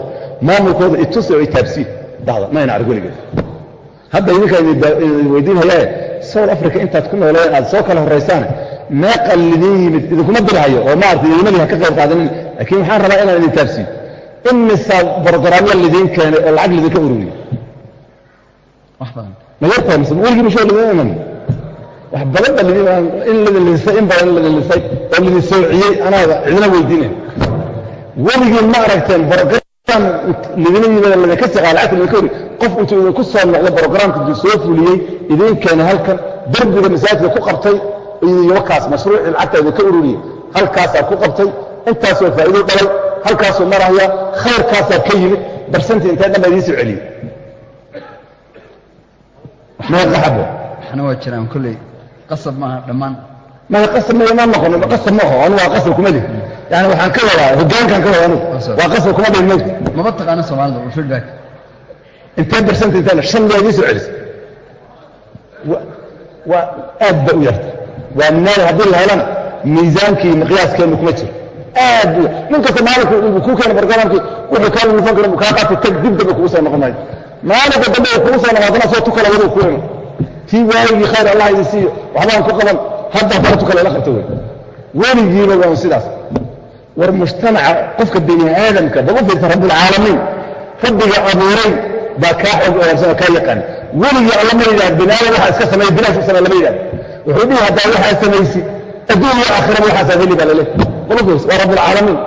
maamulkooda itusi oo itaabsiin dhahda mayna arag weligeed. Hadda idinkaa idin weydiinayaae south africa intaad ku nooleen aad soo kala horraysaan meeqa lidin yimid idinkuma dirhayo oo maarata idinmadii ha ka qayb qaadanin laakiin waxaan rabaa inaan idin taabsiin imisa brogaraamya lidiin keenay oo lacag lidinka ururiyey ma yartahay mise weligii mashoo lidin iman wax badan ba lidin in lidin lisay in badan lidin lisay oo lidin soociyey anaada cidina weydiinay weligiin ma aragteen brogram lidina yimid lidinka siqaa lacagta lidinka uri qof intuu idinku soo noqdo brogramka intuu soo fuliyey idiin keenay halkan darbiga masaajidka ku qabtay iyo wakaas mashruucii lacagta idinka ururiyey halkaasaa ku qabtay intaasoo faa'iido dhalay halkaasuu maraya khayrkaasaa ka yimid barsantii intee dhan baa idiin soo celiyey meeqaxabo waxna waa jiraan kolley qasab maaha dhammaan. Maya qasab ma ma noqono qasab ma aho anu waa qasab kuma lihi yani waxaan ka wadaa hogaankaan ka wada anugu waa qasab kuma dhihin mogta maba taqaano soomaalida waa feedback. Intee barsanta intee shan miyaa idiin soo celisay waa aad ba u yarta waa meel haddii la helana miisaankii miqyaaskeennu kuma jiro aad u nin kasta maalinka uu kuu keena bargaraamkii wuxuu kaa nufan kara kaa qaatay tag dib dambe kugu soo noqon maayo maalinka dambe uu kugu soo noqotana soo tukala waduu ku iman tii waagii khayr allah idin siiyo. Waxbaan ku qaban. Hadda haddana tukala la qabta wey weligiiba waa sidaas. War mujtamaca qofka bini aadamka baba fiirta rabbulcaalamiin rabbiga abuuray baa kaa xoog ogaansan oo kaa yaqaan. Weligii alla ma yidhahd binaadam waxaa iska sameey bilaash u samey lama yidhahd wuxuu dhihi haddaa waxaa samaysi adduun iyo aakhiraba waxaasaa heli baa qolofos waa rabbulcaalamiin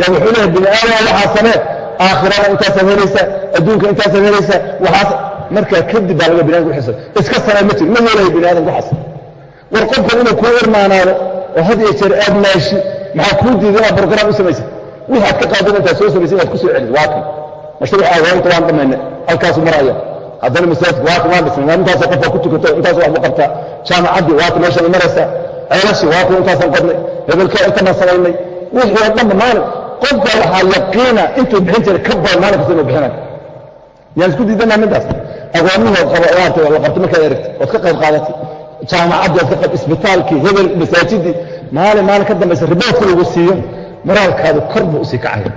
yaa wuxuu leeyahay bini aadama waxaa samee aakhirana intaasaad helaysaa adduunka intaasaad helaysaa waxaas markaa kadib baa laga bini adam kuxisa iska samee ma jiro ma yeelayo bini aadam waxaas war qofkan inuu kuu irmaanaado oo had iyo jeer aad maashi maxaa kuu diiday inaad brograam u samaysa wixi aad ka qaadin intaad soo samaysay inaad ku soo waa kan. Mashruuca awaanta waan dhamayna halkaasu maraya haddana masaajidka waa kan waan dhisnay waa intaasoo qofka ku tukato intaas wax ku qabtaa jaamacaddii waa kan meeshan maraysaa ceelashii waa kan intaasaan qodnay hebelkaa intanaan samaynay. Wixii oo dhanba maalin qofka waxaa yaqiina intuu bixin jiray ka badan maalin kasta inuu bixinayo yaan isku diidanaa midaas agoomihii ood qaba maarta la qabtay markaad aragtay ood ka qayb qaadatay. Jaamacaddii ood ka qayb isbitaalkii hebel masaajidii. Maalin maalin ka dambaysa riboodka lagu siiyo. Moraalkaadu kor buu u sii kacaya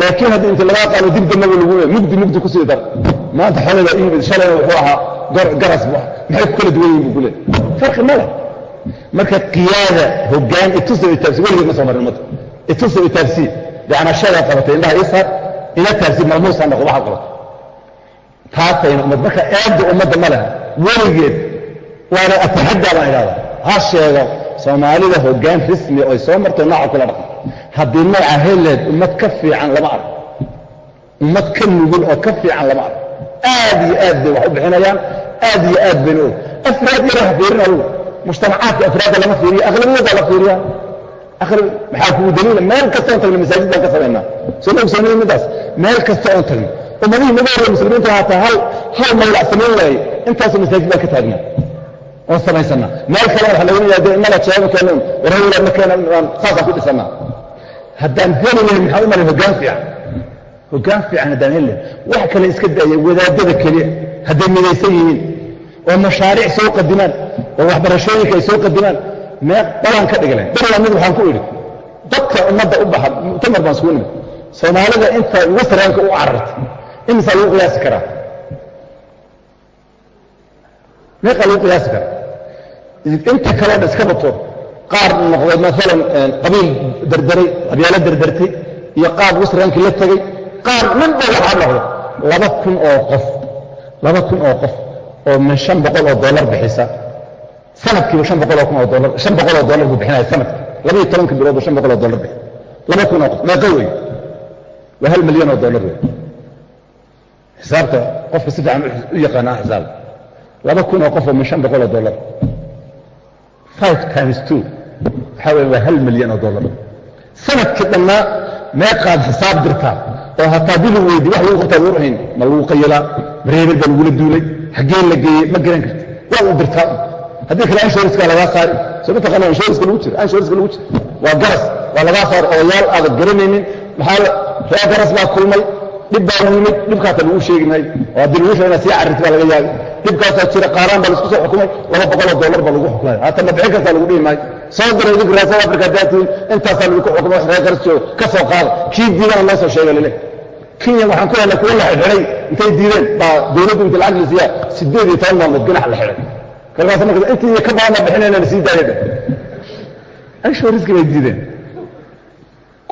laakiin haddii inta lagaa qaado dib dambaba lagu mugdi mugdi ku sii dar. Maanta xolada iimid shalayna wuxuu ahaa. Garas bu ah maxay ku kala duwan yihiin buu ku leey farqi ma leh. Marka qiyaada hoggaan itusa itaabsi weligeed ma soo marin ummadda itusa itaabsii yacnaa shadaa qabatay indhaha ii saar ila taabsi malmuusaa noqo waxaad qabatay taasayna ummad marka eebda ummadda ma leha weligeed waana ataxaddaa baan idhahdaa ha sheego soomaalida hoggaan rismi oy soo martay nooca kula dhaqan. Haddii nooca heleed ummad ka fiican lama arko. Ummad ka nugul oo ka fiican lama arko. Aad iyo aad bay wax u bixinayaan aad iyo aad bayna og. Afraad yara ha fiirin adugu mujtamacaadka afraadda lama fiiriya aqlabiyada la fiiriya maxaa kugu daliila meel kasta oon tagna masaajid baan ka samaynaa soo ma ogsoonida midaas meel kasta oon tagna ummadihii naga horreya muslimiinta hal hal maylac samayn waaye intaasoo masaajid baan ka taagnaa oon samaysannaa meel kalena waxa laga yaade inala jeego keenan warhawla ma keena waan saasaan ku dhisannaa haddaan heli lahayn maxaa u maray hoggaan fiican hoggaan fiican haddaan heli lahayn wax kale iska daaya wadaadada keliya hadday midaysan yihiin oo mashaariic soo qadimaan oo waxbarashooyinka ay soo qadimaan mee balaan ka lahayn balaan mid waxaan ku idhi dadka ummadda u baxa mu'tamar baan iskugu nimid soomaalida inta wasraanka u carartay imisaa lagu qiyaasi karaa. Meeqaa lagu qiyaasi karaa. Inta kaloo dhan iska bato qaar noqday maalan qabiil derderay qabyaalo derdertay iyo qaar wasraankii la tegey qaar midba waxaa noqdo laba kun oo qof laba kun oo qof oo min shan boqol oo dollar bixisa sanadkiiba shan boqol oo kun oo dollar buu bixinaya sannadkii. Laba iyo tobanka bilood buu shan boqol oo dollar bixin laba kun oo qof meeqa wey waa hal milyan oo dollar wey xisaabta qofka si fiican u yaqaanaa xisaab. Laba kun oo qof oo min shan boqol oo dollar. Times two. Waxaa weeye waa hal milyan oo dollar. Sanadkii dhannaa meeqaad xisaab dirtaa oo hataa bilu weydi wax lagu qabtaa war hayn ma lagu qayilaa mareebel baa lagula duulay xaggee la geeyey ma garan karti waa u dirtaa haddii kale anshoriska lagaa saari soo ma taqaana anshoriska lagu jira anshoriska lagu jira waa garas waa lagaa saari odayaal aadan garanaynin. Maxaa ree garas baa kulmay dhib baa yimid dhibkaasa lagu sheegi maayo oo haddii lagu sheegna sii carriti baa laga yaabi dhibkaasaa jira qaaraan baa la isku soo xukumay laba boqoloo dollar baa lagu xukumaya haata ma bixin kartaa lagu dhihi maayo. Soo diray idinku reer south africa daatiin intaasaa lagu xukumay wax reer garas jooga ka soo qaada. Kii diidana loo soo sheega lele. Kenya waxaan ku helnay kuwa la xidhay intay diideen baa dowladdu inta lacag la siiyaa sideed iyo toban maalmood ganax la xidhay kalkaas marka intii ka badanna bixinayna la sii daayada anshoriski bay diideen.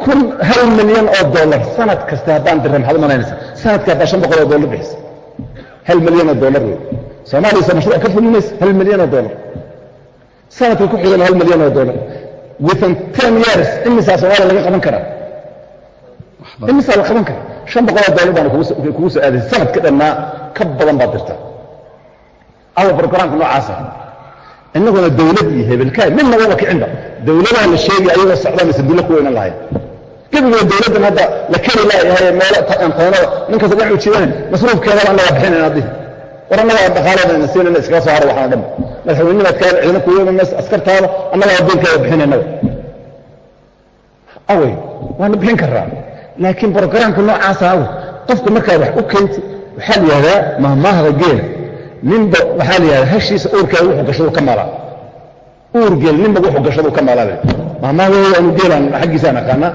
Kun hal milyan oo dollar sanad kasta haddaan dirra maxaad u malaynaysaa sanadka haddaa shan boqol oo dollar bixisa hal milyan oo dollar wey. Soomaaliyasa mashruuc ka fulinaysa hal milyan oo dollar. Sanadka ku xigana hal milyan oo dollar. Within ten years imisaa soomaaliya laga qaban karaa? Imisaa la qaban karaa? Shan boqol oo dollar baana kugu soo aadaysa sanadka dhannaa ka badan baad dirtaa awa brograamka noocaasa innaguna dawlad iyo hebelkaay midna waba kicinba dawladaha la sheegay ayagoo socdaan sadulla ku weynan lahayn gebigood dawladdan hadda la keli laayahay meelo taantoonada ninkasta dhinac ujeedan masruufkeedaba annagaa bixinayna addihi war annagaa dhaqaaladeena siinayna iskaga soo haro waxaan dhan madaxweynimadkaada ciidana kuweemaynas askartaada annagaa adduunkeeda bixinaynaba awey waana bixin karaa laakiin brograamka noocaasa awe qofka markaa wax u keenti waxaa la yihahdaa mahmaahda geela ninba waxaa la yihahdaa hashiisa uurkeeda wuxuu gashadu ka maalaa. Uur geel ninba wuxuu gashadu ka maalaa mahmaahda aanu geelaan xaggiisaan aqaanaa.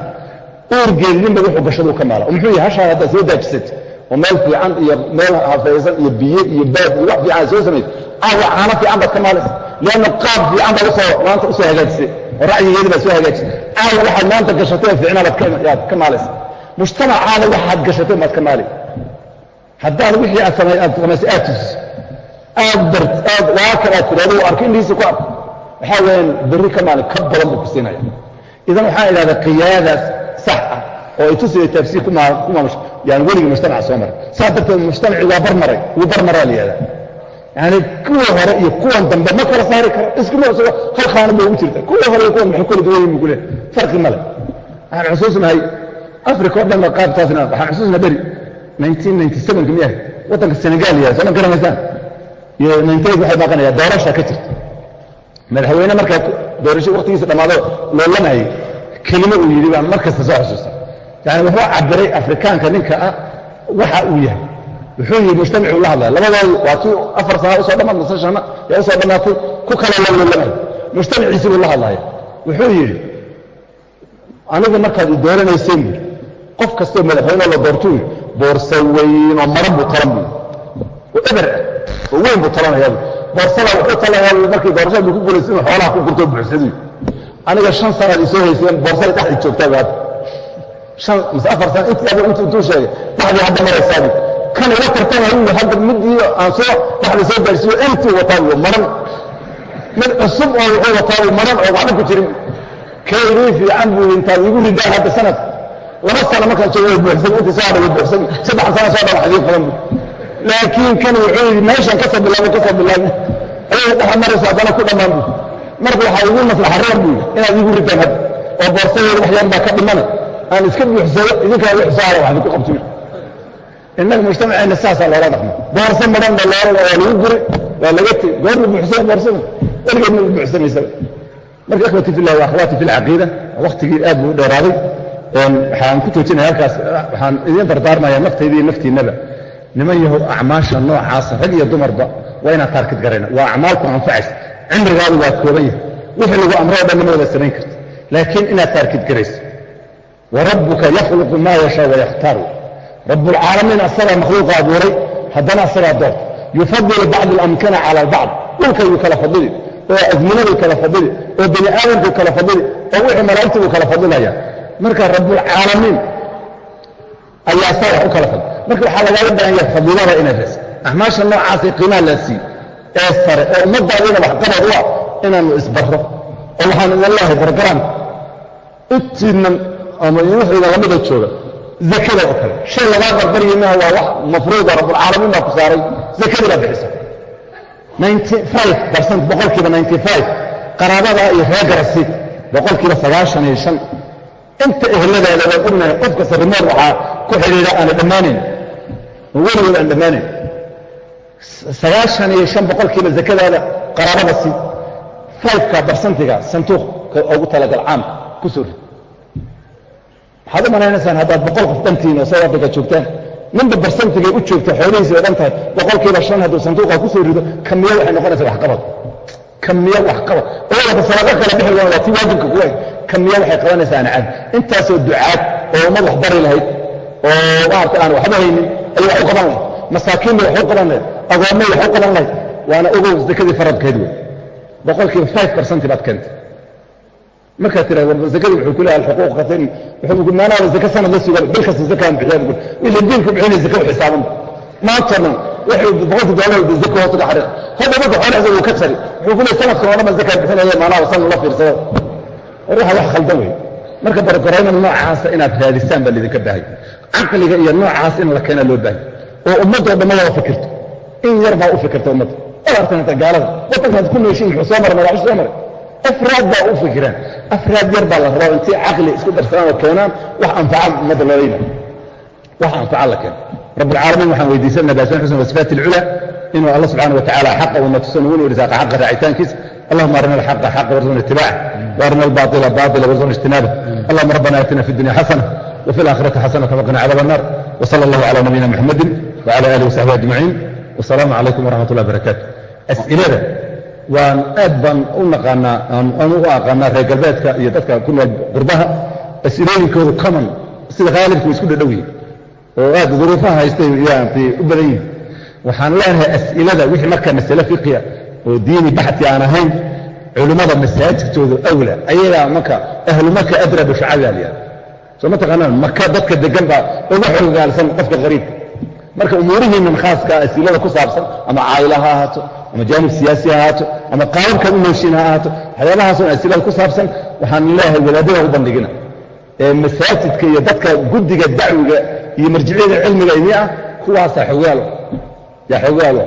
Uur geel ninba wuxuu gashadu ka maalaa. Muxuu yahay hashaa haddaad soo daajisat oo meel fiican iyo meel hafaysan iyo biyo iyo baad iyo wax fiican soo samaysa caawa caano fiican baad ka maalaysa lianna qaab fiican baad u soo maanta u soo hagaajisay oo racyigeedi baad soo hagaajisay. Caawa waxaad maanta gashatay fiicnaa ka maalaysa mujtamacaada waxaad gashatay baad ka maali. Haddaad wixii aad samaysay aad tusiso aad dart aad tiraado arko indhihiisa ku arko waxaa weeyaan berri ka maalin ka badan buu ku siinaya. Idan waxaan idhahdaa qiyaadaas sax ah oo ay tusiday maamush yani weligii mujtamaca soo maray. Saas darteed mujtamacii waa barmaray wuu barmaraa la yihahdaa yani kuwa hore iyo kuwan dambe ma kala saari karo. Iskuma hal khaana ba ugu jirta kuwa hore iyo kuwan maxay kala duwan yihiin buu ku leehay farqi male waxaan xusuusnahay africa o dhan qaabtaasna waxaan xusuusnahay beri 1997 miyahay waddanka senegal yahay soo ma garanaysaan 98 waxay baaqanayaan doorasha ka jirta. Madaxweyne markaa doorasho waktigiisa dhammaado loolanayay kelimo uu yidhi baan mar kasta soo xusuusta yani wuxuu cabiray afrikaanka ninka ah waxa uu yahay. Wuxuu yidhi mujtamacuu la hadlaya labadoodu waa kii afar sana u soo dhammaad mise shana yaa u soo dhammaatay ku kala lololamayo mujtamaciisi buu la hadlaya wuxuu yidhi anigu markaad i dooranayseen buuri qof kastoo madaxweyne la doortuu yidhi boorsa weyn oo maran buu talan buu eber ah oo weyn buu talanaya. Boorsada wuxuu talaya markii doorashada ku gulaysa inuu xoolaha ku gurto buuxsadu aniga shan sanaad isoo hayseen boorsada dhexdii joogtaa baad. Shan mise afar sana intii abu intuu intuu sheegay dhexdii hadda maraysaadi kan ila tartamayu hadda midii aan soo dhexdii soo gaarsiiyo intuu wataa buu maran. Mid cusub oo wuxuu wataa maran oo waxba ku jirin. Kaydii fiican buu intaad igu ridaan hadda sanad. Laba sano markaan joogo buuxsan intii soo hadha way buuxsan saddex sano soo dhaba xadiin qaban buu laakiin kan wuxuu yidhi meeshan ka soo bilaabo ka soo bilaabin ayaga dhexa maraysa haddana ku dhammaan buu. Marka waxaa igu maslaxa reer buu yidhi inaad igu ridaan hadda oo boorsadeeda wax yar baa ka dhimana. Aan iska buuxsado idinkaa soo hara wax idinku qabto innaga mujtamaceenna saasaa loola dhaqmo boorso madhan ba loola waa lagu guri waa laga tegi goorma buuxsana boorsada weligeed ma buuxsanaysaba marka ikhwati fillah wa akhwaati fi lcaqiida waktigii aad buu u dheeraaday waxaan ku toojinaya halkaas waxaan idiin dardaarmaya naftayda iyo naftiinnaba niman yahow acmaasha noocaasa rag iyo dumarba waa inaan taarkid garayna. Waa acmaalku anfacaysa. Cimrigaadu waa kooban yahay. Wixii lagu amro o dhan nama wada samayn karta. Laakiin inaad taarkid garayso. Warabbuka yakhluqu maa yashaa wayakhtaaru rabbulcaalamiin asagaa makhluuqa abuuray haddana asagaa doorta. Yufadilu bacd alamkana cala albacd. Dhulkayguu kala fadili oo azminaduu kala fadili oo bani aadamkuu kala fadili oo wixii malaa'igtii buu kala fadilaya. Marka rabbulcaalamiin ayaa saa wax u kala fadil marka waxaa lagaaga baahan yahay fadiilada inaad raasi acmaasha noocaasay qiimaha la siiy ee sare oo ummaddaadiina waxqabad u ah inaanu isbarro. Oo waxaan idin leehay bargaraamka intiinnan ama wixayda lamida jooga zakada oo kale. Shay lagaa barbaryi maaha waa wax mafruuda rabbulcaalamiin baa ku saaray. Zakadii baa bixisa barcent boqolkiiba qaraabada iyo reegarasi boqolkiiba sagaashan iyo shan. Inta ehladaada waan ognahay qof kasta rimood waxaa ku xidhiidha aana dhammaanayn oo weligood aan dhammaanayn sagaashan iyo shan boqolkiiba zakadaada qaraabada si fiveka barsentiga santuuqka ugu talagal caamka ku soo rid waxaad u malaynaysaan haddaad boqol qof dhantiin oo south africa joogtaan. Ninba barsantigay u joogta xoolihiisi bay dhan tahay. Boqolkiiba shan hadduu sanduuqa ku soo rido kamiyo waxay noqonaysaa waxqabad. Kamiyo waxqabad. Owalaba salaaqo kale bixi waa tii waajibka kuwa kamiyo waxay qabanaysaa anacad intaasoo ducaad oo ummad wax lahayd oo maarta aan waxba haynin ayay wax u qaban lahayd masaakiin bay wax u qaban lahayd agoomay wax u qaban lahayd waana ogow zakadii faradkeed wey boqolkiiba five percent baad keentay. Markaa tira zakadii wuxuu ku leeyahay alxuquuq katin wuxuu maanaaba zaka sanad la sugan bil kasta zakaan bixiyaa buu wixii diinku bixinay zaka u xisaaban maanta dhan wuxuu boqolkii doolar bi zaka hoos uga xariiq hadda marka xoolahaas uu ka tari wuxuu ku leeyahay sanadkan oo dhan zakaan bixinaya maanaaba san la fiirsado. Ruuxa wax khaldan wey marka barbarayna noocaasa inaad raadisaan baa lidinka baahay caqliga iyo noocaas in la keena loo baahay oo ummaddoo dhamma wada fikirto in yar baa u fikirta ummadda aartanata gaalada wadankaad ku nooshiin muxuu soo maray magaxu soo maray afraad baa u fikiraan afraad yar baa la rabaa intay caqli isku darsadaan oo keenaan wax anfaca ummadda loola yimaado wax anfaca la keeno rabbilcaalamiin waxaan weydiisanaa baasmaan xusn wasifaati alcula inuu allah subxaana wa tacaala xaqa uuna tusan ugu irsaaqa xaqa raacitaankiisa اللهم أرنا الحق حقا وارزقنا اتباعه وأرنا الباطل باطلا وارزقنا اجتنابه اللهم ربنا آتنا في الدنيا حسنة وفي الآخرة حسنة وقنا عذاب النار وصلى الله على نبينا محمد وعلى آله وصحبه أجمعين والسلام عليكم ورحمة الله وبركاته أسئلة waan aad baan u naqaanaa aan u aqaanaa reer galbeedka iyo dadka ku nool qurbaha asilooyinkoodu common sida khaalibku isku dhadhow yihin oo aad duruufaha haystay yaantay u badan yihin waxaan leenahay as'ilada wixii marka masale fiqiya oo diini baxti aan ahayn culimmada masaajidtoodu soo ma taqaanaan? Maka dadka degan baa uga xogaalsan qofka qariibka marka umuurihiinnan khaaska asiilada ku saabsan ama caayila ha ahaato ama jaanib siyaasi ha ahaato ama qaababkan u nooshiin ha ahaato waxyaabahaasoo asiilada ku saabsan waxaan leeyahay wadaadada u bandhigina. Ee masaajidka iyo dadka guddiga dacwiga iyo marjiciyada cilmiga idii ah kuwaasaa xogaalo. Yaa xogaalo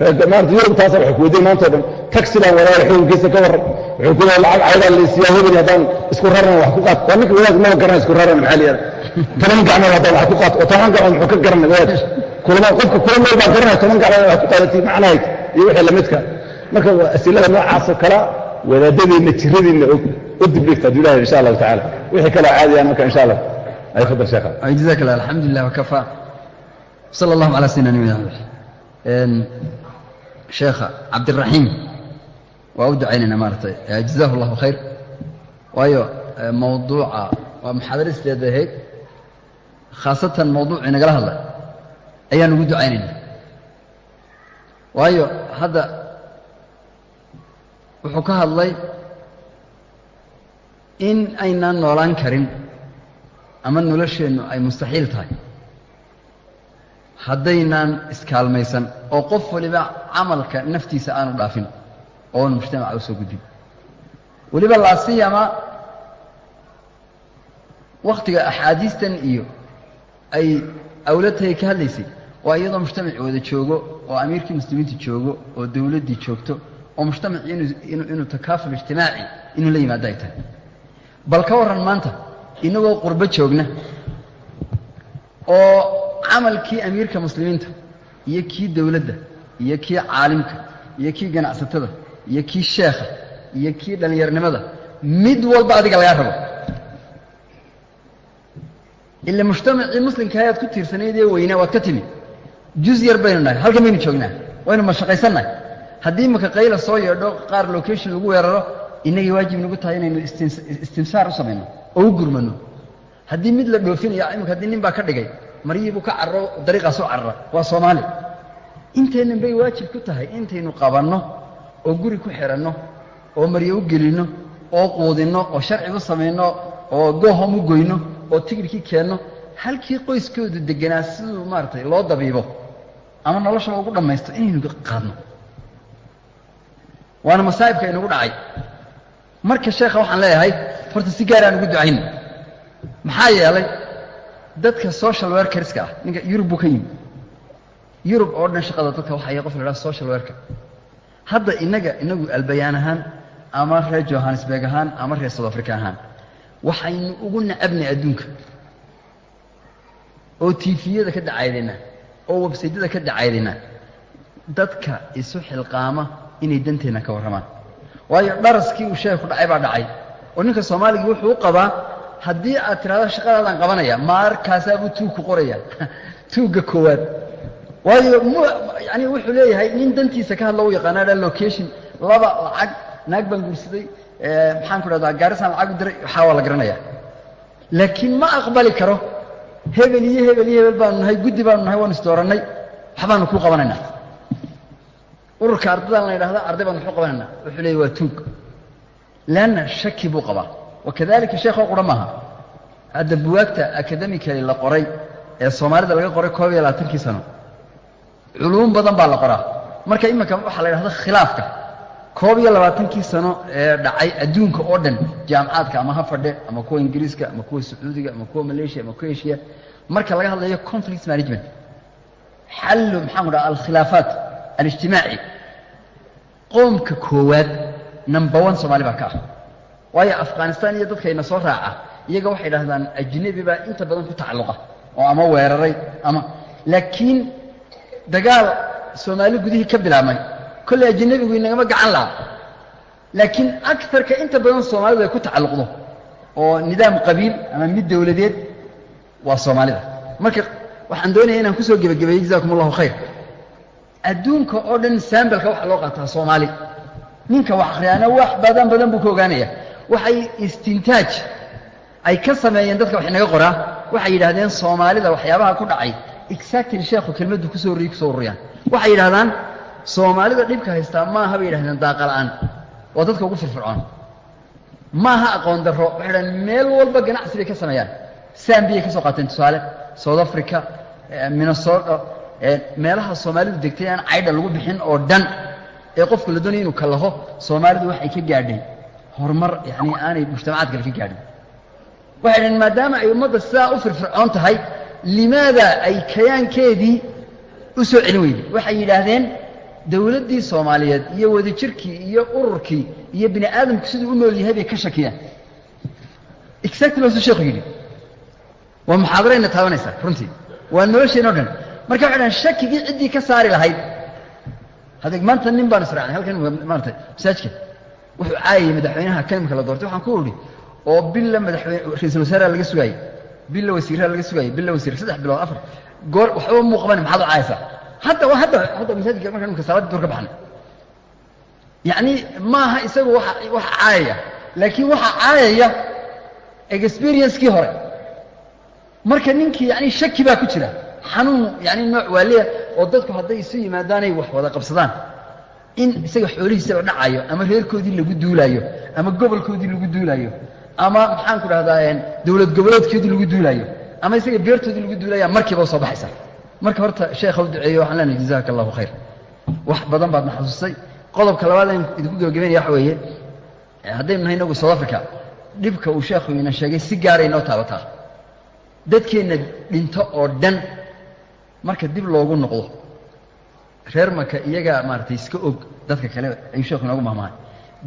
yurubtaasa wa kuweyday maantao dhan. Taxi baan wadaara xukunkiisa ka warran wuxuu ku leeya lacag caydaan laysiiyaa hebel haddaan isku raran wax ku qaat waa ninka wadaadka maba garanaa isku raran maxaa la yidhaha toban gacmood haddaan wax ku qaat oo toban gacmood muxuu ka garanay wadaadka kulama qofka kula meel baan garanaya toban gacmood wax ku qaadatay macnahayd iyo wixii lamidka marka waa asilada noocaasoo kala wadaadadiinna jiradiinna u dibdhigta aduu ilahay insha allahu tacaala. Wixii kaloo caadiyaan marka insha allah ay fadal sheekha jazaak allah alxamdu lilah wakafaa sala allahu calaa sayidina nabiina maxamed sheekha cabdiraxiim waa u ducaynayna maaragtay. Jazahu اllahu khayr waayo e, mawduuca waa maxaadaristeeda ahayd khaasatan mawduucii nagala hadlay. Ayaan ugu ducaynayna. Waayo hadda wuxuu ka hadlay in aynaan noolaan karin ama nolosheennu ay mustaxiil tahay haddaynaan iskaalmaysan oo qof waliba camalka naftiisa aanu dhaafin oonu mujtamaca u soo gudbin. Weliba laasiyama wakhtiga axaadiistan iyo ay awladtahay ka hadlaysay waa iyadoo mujtamaci wada joogo oo amiirkii muslimiinta joogo oo dowladdii joogto oo mujtamacii inuu inuu takaaful ijtimaaci inuu la yimaado ay tahay. Bal ka warran maanta inagoo qurbo joogna oo camalkii amiirka muslimiinta iyo kii dowladda iyo kii caalimka iyo kii ganacsatada iyo kii sheekha iyo kii dhallinyarnimada mid walba adiga lagaa rabo. Ila mujtamacii muslimka ayaad ku tiirsanayd ee weynaa waad ka timi. Juz yar baynu nahay halkan baynu joognaa waynu mashaqaysannahay haddii imaka qayla soo yeedho qaar location lagu weeraro inagii waajib nagu tahay inaynu istimsaar u samayno oo u gurmano haddii mid la dhoofinaya imika haddii nin baa ka dhigay maryiibuu ka carro dariiqaas u carara waa soomaali. Intaynan bay waajib ku tahay intaynu qabanno oo guri ku xiranno oo maryo u gelinno oo quudinno oo sharci u samayno oo goohom u goyno oo tigirkii keenno. Halkii qoyskoodu deganaa siduu maaratay loo dabiibo ama noloshaba ugu dhammaysto inaynu qaadno. Waana masaa'ibka inugu dhacay. Marka sheekha waxaan leeyahay horta si gaar aan ugu ducayna maxaa yeelay dadka social workerska ah ninka yurub buu ka yimi yurub oo dhan shaqada dadka waxaa yahay qof la idhaha social worker. Hadda innaga inagu albayaan ahaan ama reer johannesburg ahaan ama reer south africa ahaan waxaynu ugu nacabnay adduunka. Oo tiifiyada ka dacaydayna oo websaydyada ka dacaydayna dadka isu xilqaama inay danteenna ka warramaan. Waayo dharaskii uu sheekhu dhacay baa dhacay oo ninka soomaaligii wuxuu u qabaa haddii aad tidhahdo shaqadaadaan qabanaya maarkaasaabuu tuugku qoraya. *laughs* Tuugga koowaad. Waayo m yani wuxuu leeyahay nin dantiisa ka hadlo u yaqaana dha location laba lacag naag baan guursaday maxaan ku dhahdaa gaarisaan lacag u diray waxaa waa la garanaya. Laakiin ma aqbali karo hebel iyo hebel iyo hebel baanu nahay guddi baanu nahay waanu isdoorannay waxbaanu kuu qabanaynaa. Ururka ardadaan la yidhahda arday baanu waxu qabanaynaa wuxuu leeyahy waa tuug. Leanna shaki buu qabaa wakadalika sheekoo qura maaha hadda buwaagta akademicali la qoray ee soomaalida laga qoray koob iyo labaatankii sano culuum badan baa la qoraa marka iminka waxaa la yidhahda khilaafka koob iyo labaatankii sano ee dhacay adduunka oo dhan jaamacaadka ama ha fadhe ama kuwa ingiriiska ama kuwa sacuudiga ama kuwa malaysia ama kuwa asia marka laga hadlayo conflict management. xallu maxaan ku dhaha alkhilaafaat alijtimaaci qoomka koowaad number one soomaali baa ka ah waayo afghanistan iyo dadkayna soo raaca iyaga waxay dhahdaan ajnebi baa inta badan ku tacalluqa oo ama weeraray ama laakiin dagaal soomaali gudihii ka bilaabmay. Kolley ajnebigu inagama gacan laha laakiin agarka inta badan soomaalidu ay ku tacalluqdo oo nidaam qabiil ama mid dowladeed waa soomaalida. Marka waxaan doonaya inaan ku soo gebagabeeyey jazakum allahu khayr. Adduunka oo dhan sambalka waxaa loo qaataa soomaali. Ninka wax akhriyaana wax badan badan buu ka ogaanaya waxay istintaaj. Ay ka sameeyeen dadka wax inaga qoraa waxay yidhahdeen soomaalida waxyaabaha ku dhacay. Exactly sheekhu kelmaddu ku soo roriyi ku soo ururiyaan waxay yidhahdaan soomaalida dhibka haystaa maaha bay yidhahdeen daaqa la'aan. Waa dadka ugu firfircoon. Maaha aqoon darro. Waxay yidhahdeen meel walba ganacsi bay ka sameeyaan. Sambiyay ka soo qaateen tusaale. South africa minnesota meelaha soomaalidu degtay aan caydha lagu bixin oo dhan. Ee qofku la doonaya inuu kallaho soomaalidu waxay ka gaadhay horumar yani aanay mujtamacaad kale ka gaadhin waxay dhaheen maadaama ay ummadda sidaa u firfircoon tahay limaada ay kayaankeedii u soo celin weyday waxay yidhaahdeen dawladdii soomaaliyeed iyo wadajirkii iyo ururkii iyo bini aadamku siduu u nool yahay bay ka shakiyaan. Exactly waasuu sheekhu yidhi. Waa muxaadarayna taabanaysaa runtii. Waa nolosheenno dhan. Marka waxay dhahen shakigii ciddii ka saari lahayd. Hadeeg maanta nin baan israacnay halkan maarata masaajka wuxuu caayayay madaxweynaha kalimka la doortay waxaan ku idhi oo billa madaxweyne ra'iisul wasaareha laga sugaayey billa wasiiraha laga sugaayey billa wasiir saddex bilood afar. Goor waxba muu qaban maxaad u caayaysaa hadda hadda hadda masaajidka marka nimka salaadii duur ka baxnay yacni maaha isagu waxa waxa caayaya. Laakiin waxa caayaya experience-kii hore. Marka ninkii yani shaki baa ku jira. Xanuun yani nooc waaliya oo dadku hadday isu yimaadaanay wax wada qabsadaan in isaga xoolihiisaba dhacayo ama reerkoodii lagu duulaayo ama gobolkoodii lagu duulaayo ama maxaan ku dhahdaa dowlad goboleedkoodii lagu duulaayo ama isaga beertoodii lagu duulaya markiiba soo baxaysa. Marka horta sheekha u duceeyo waxaan leenahay jazaaka allahu khayr. Wax badan baad na xasuustay qodobka labaad aan idinku gebagabeynaya waxa weeye haddaynu nahay inagu south africa dhibka uu sheekhu ina sheegay si gaaray inoo taabataa. Dadkeenna dhinto oo dhan marka dib loogu noqdo reer maka iyagaa maaragtay iska og dadka kale ayuu sheekhu inoogu mahmahay.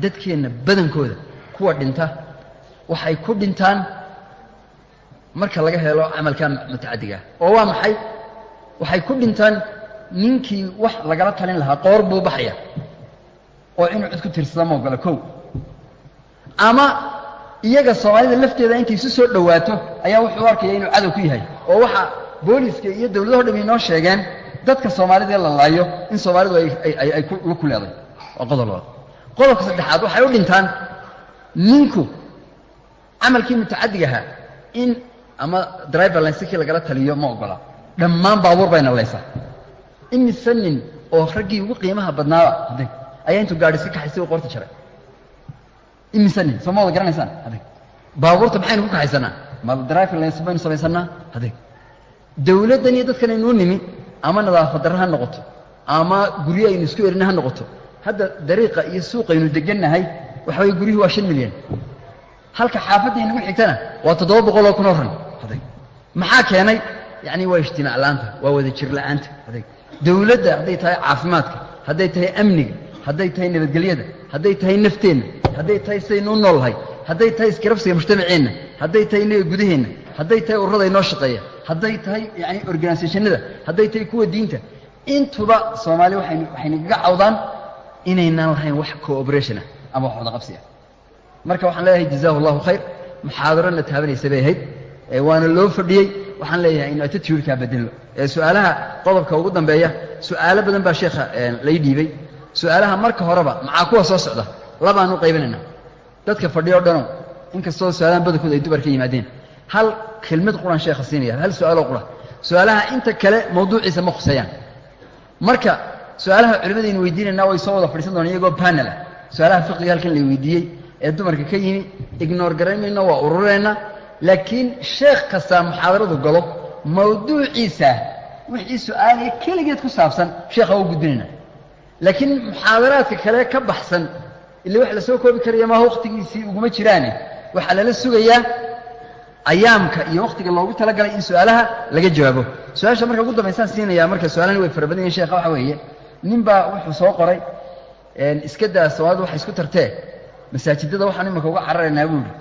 Dadkeenna badankooda kuwa dhinta waxay ku dhintaan marka laga helo camalkan mutacadiga oo waa maxay? Waxay ku dhintaan ninkii wax lagala talin lahaa qoor buu baxaya oo inuu cid ku tirsada ma ogola kow. Ama iyaga soomaalida lafteeda intay isu soo dhowaato ayaa wuxuu arkaya inuu cadow ku yahay. Oo waxa booliska iyo dawladaho dham inoo sheegeen dadka soomaalida la laayo in soomaalidu ay ku leeday waa qodob labaad qodobka saddexaad waxay u dhintaan ninku camalkii mutacadiga ahaa in ama driver linsakii lagala taliyo ma ogola dhammaan baabuur bayna laysaa. Imise nin oo raggii ugu qiimaha badnaaba hadeg ayaa intuu gaadhi iska kaxaysay u qorta jaray. Imise nin soo ma garanaysaan? Hadeg baabuurta maxaynu ku kaxaysanaa? Ma driver baynu samaysanaa hadeg dawladdan iyo dadkan aynuu nimi ama nadaafad darre ha noqoto. Ama guryo aynu isku erina ha noqoto. Hadda dariiqa iyo suuqaynu degannahay waxa weye guryuhu waa shan milyan. Halka xaafadda inagu xigtana waa toddoba boqol oo kun oo ran hadeg maxaa keenay? Yacni waa ijtimaac la'aanta waa wada jir la'aanta. Hadeg dawladda hadday tahay caafimaadka hadday tahay amniga hadday tahay nabadgelyada hadday tahay nafteenna hadday tahay sidaynu u noolnahay hadday tahay iskarabsiga mujtamaceenna hadday tahay innaga gudaheenna hadday tahay ururada inoo shaqeeya hadday tahay yani organisationada hadday tahay kuwa diinta intuba soomaaliya waxaynu waxaynagaga cawdaan inaynaan lahayn wax cooperation ah ama wax wada qabsi ah. Marka waxaan leeyahay jazahu allahu khayr muxaadarona taabanaysa bay ahayd. Waana loo fadhiyey waxaan leeyahay inu attitudekaa bedello su'aalaha qodobka ugu dambeeya su'aalo badan baa sheekha lay dhiibay. Su'aalaha marka horeba maxaa kuwa soo socda? Labaan u qaybinayna dadka fadhiyo o inkastoo su'aalahan badankood ay dubar yimaadeen. Hal kelmad quran sheekha siinaya hal su'aaloo qura su'aalaha inta kale mawduuciisa ma khuseeyaan marka su'aalaha culimadaynu weydiinayna way soo wada fadhiisan doonaan iyagoo panela su'aalaha fiqiga halkan la weydiiyey ee dumarka ka yimi ignoor garaynayna waa urureenna. Laakiin sheekh kastaa muxaadaradu galo mawduuciisa wixii su'aalaya keligeed ku saabsan sheekha u gudbinayna laakiin muxaadaraadka kale ka baxsan ila wax la soo koobi karaya maaha wakhtigiisii uguma jiraane. Waxaa lala sugayaa ayaamka iyo wakhtiga loogu talagalay in su'aalaha laga jawaabo su'aasha marka ugu dambaysaan siinaya marka su'aalani way fara badan yihiin sheekha waxa weeye. Nin baa wuxuu soo qoray iska daa soomaalidu isku tartee. Masaajidada waxaan imanka uga cararaynaa buu ihi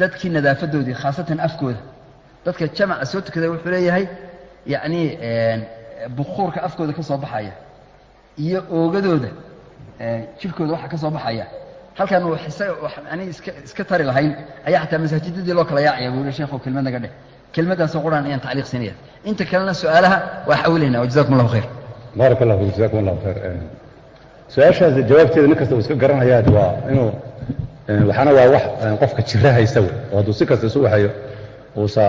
dadkii nadaafadoodii khaasatan afkooda. Dadka jamaca soo tukada wuxuu leeyahay yacni bukuurka afkooda ka soo baxaya iyo oogadooda jirkooda waxa ka soo baxaya halkan yani iska tari lahayn ayaa xataa masaajidadii loo kala yaacaya buu yihi sheekhu kelmad naga dheh. Kelmaddaasoo quraan ayaan tacliiq siinaya. Inta kalena su'aalaha waa xawilayna wajazakum allahu khayr. Baarak allah fiik jazakum allahu khayr su'aashaas jawaabteeda nin kasta uu iska garanayaa waa inuu waxaana waa wax qofka jira haysta wey. Oo hadduu si kasta isu waxayo uusa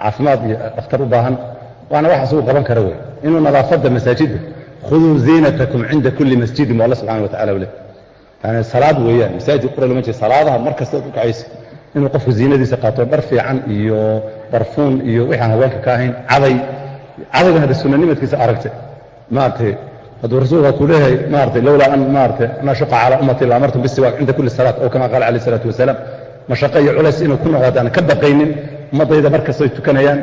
caafimaad iyo dhakhtar u baahan waana wax isugu qaban kara wey. Inuu nadaafadda masaajidda khuduu ziinatakum cinda kulli masjidin bu alla subxana wa tacala leh yani salaad weeyaan masaajid qura lama jeed salaadaha mar kastaad u kacaysa inuu qofku ziinadiisa qaato dhar fiican iyo barfuun iyo wixi aan haweenka ka ahayn caday. Cadaygan hadda sunanimadkiisa aragtay. Maaragtay hadduu rasuulka ku leeyahay maaragtay lowlaa an maaragtay ana shuqa calaa ummati la amartum bisiwaak cinda kulli salaat oo kama qaala calayh isalaatu wasalaam. Mashaqo iyo culays inuu ku noqdo haddaan ka baqaynin ummaddayda markastay tukanayaan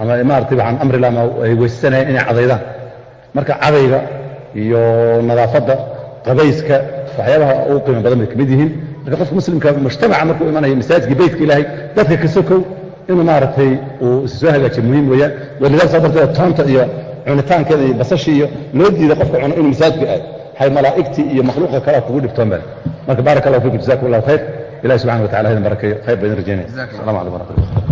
ama maaragtay waxaan amri laha ama ay weysanayaan inay cadaydaan. Marka cadayga iyo nadaafadda qabayska waxyaabaha ugu qiimo badan bay ka mid yihiin. Marka qofka muslimka mujtamaca markuu imanayo masaajidka beytka ilaahay dadka ka sokow inuu maaragtay uu is soo hagaajiyo muhiim weeyaan. Walidaalika saa darteed toonta iyo cunitaankeeda iyo basashii iyo loo diida qofka cuno inuu masaajidka aado hay malaa'igtii iyo makhluuqa kalea kugu dhibtoon baan marka baaraka allahu fiikum jazakum allahu khayr. Ilahi subxana wa tacala haydin barakeeyo khayr baa idin rajaynaya assalamu calaykum waraxmatullah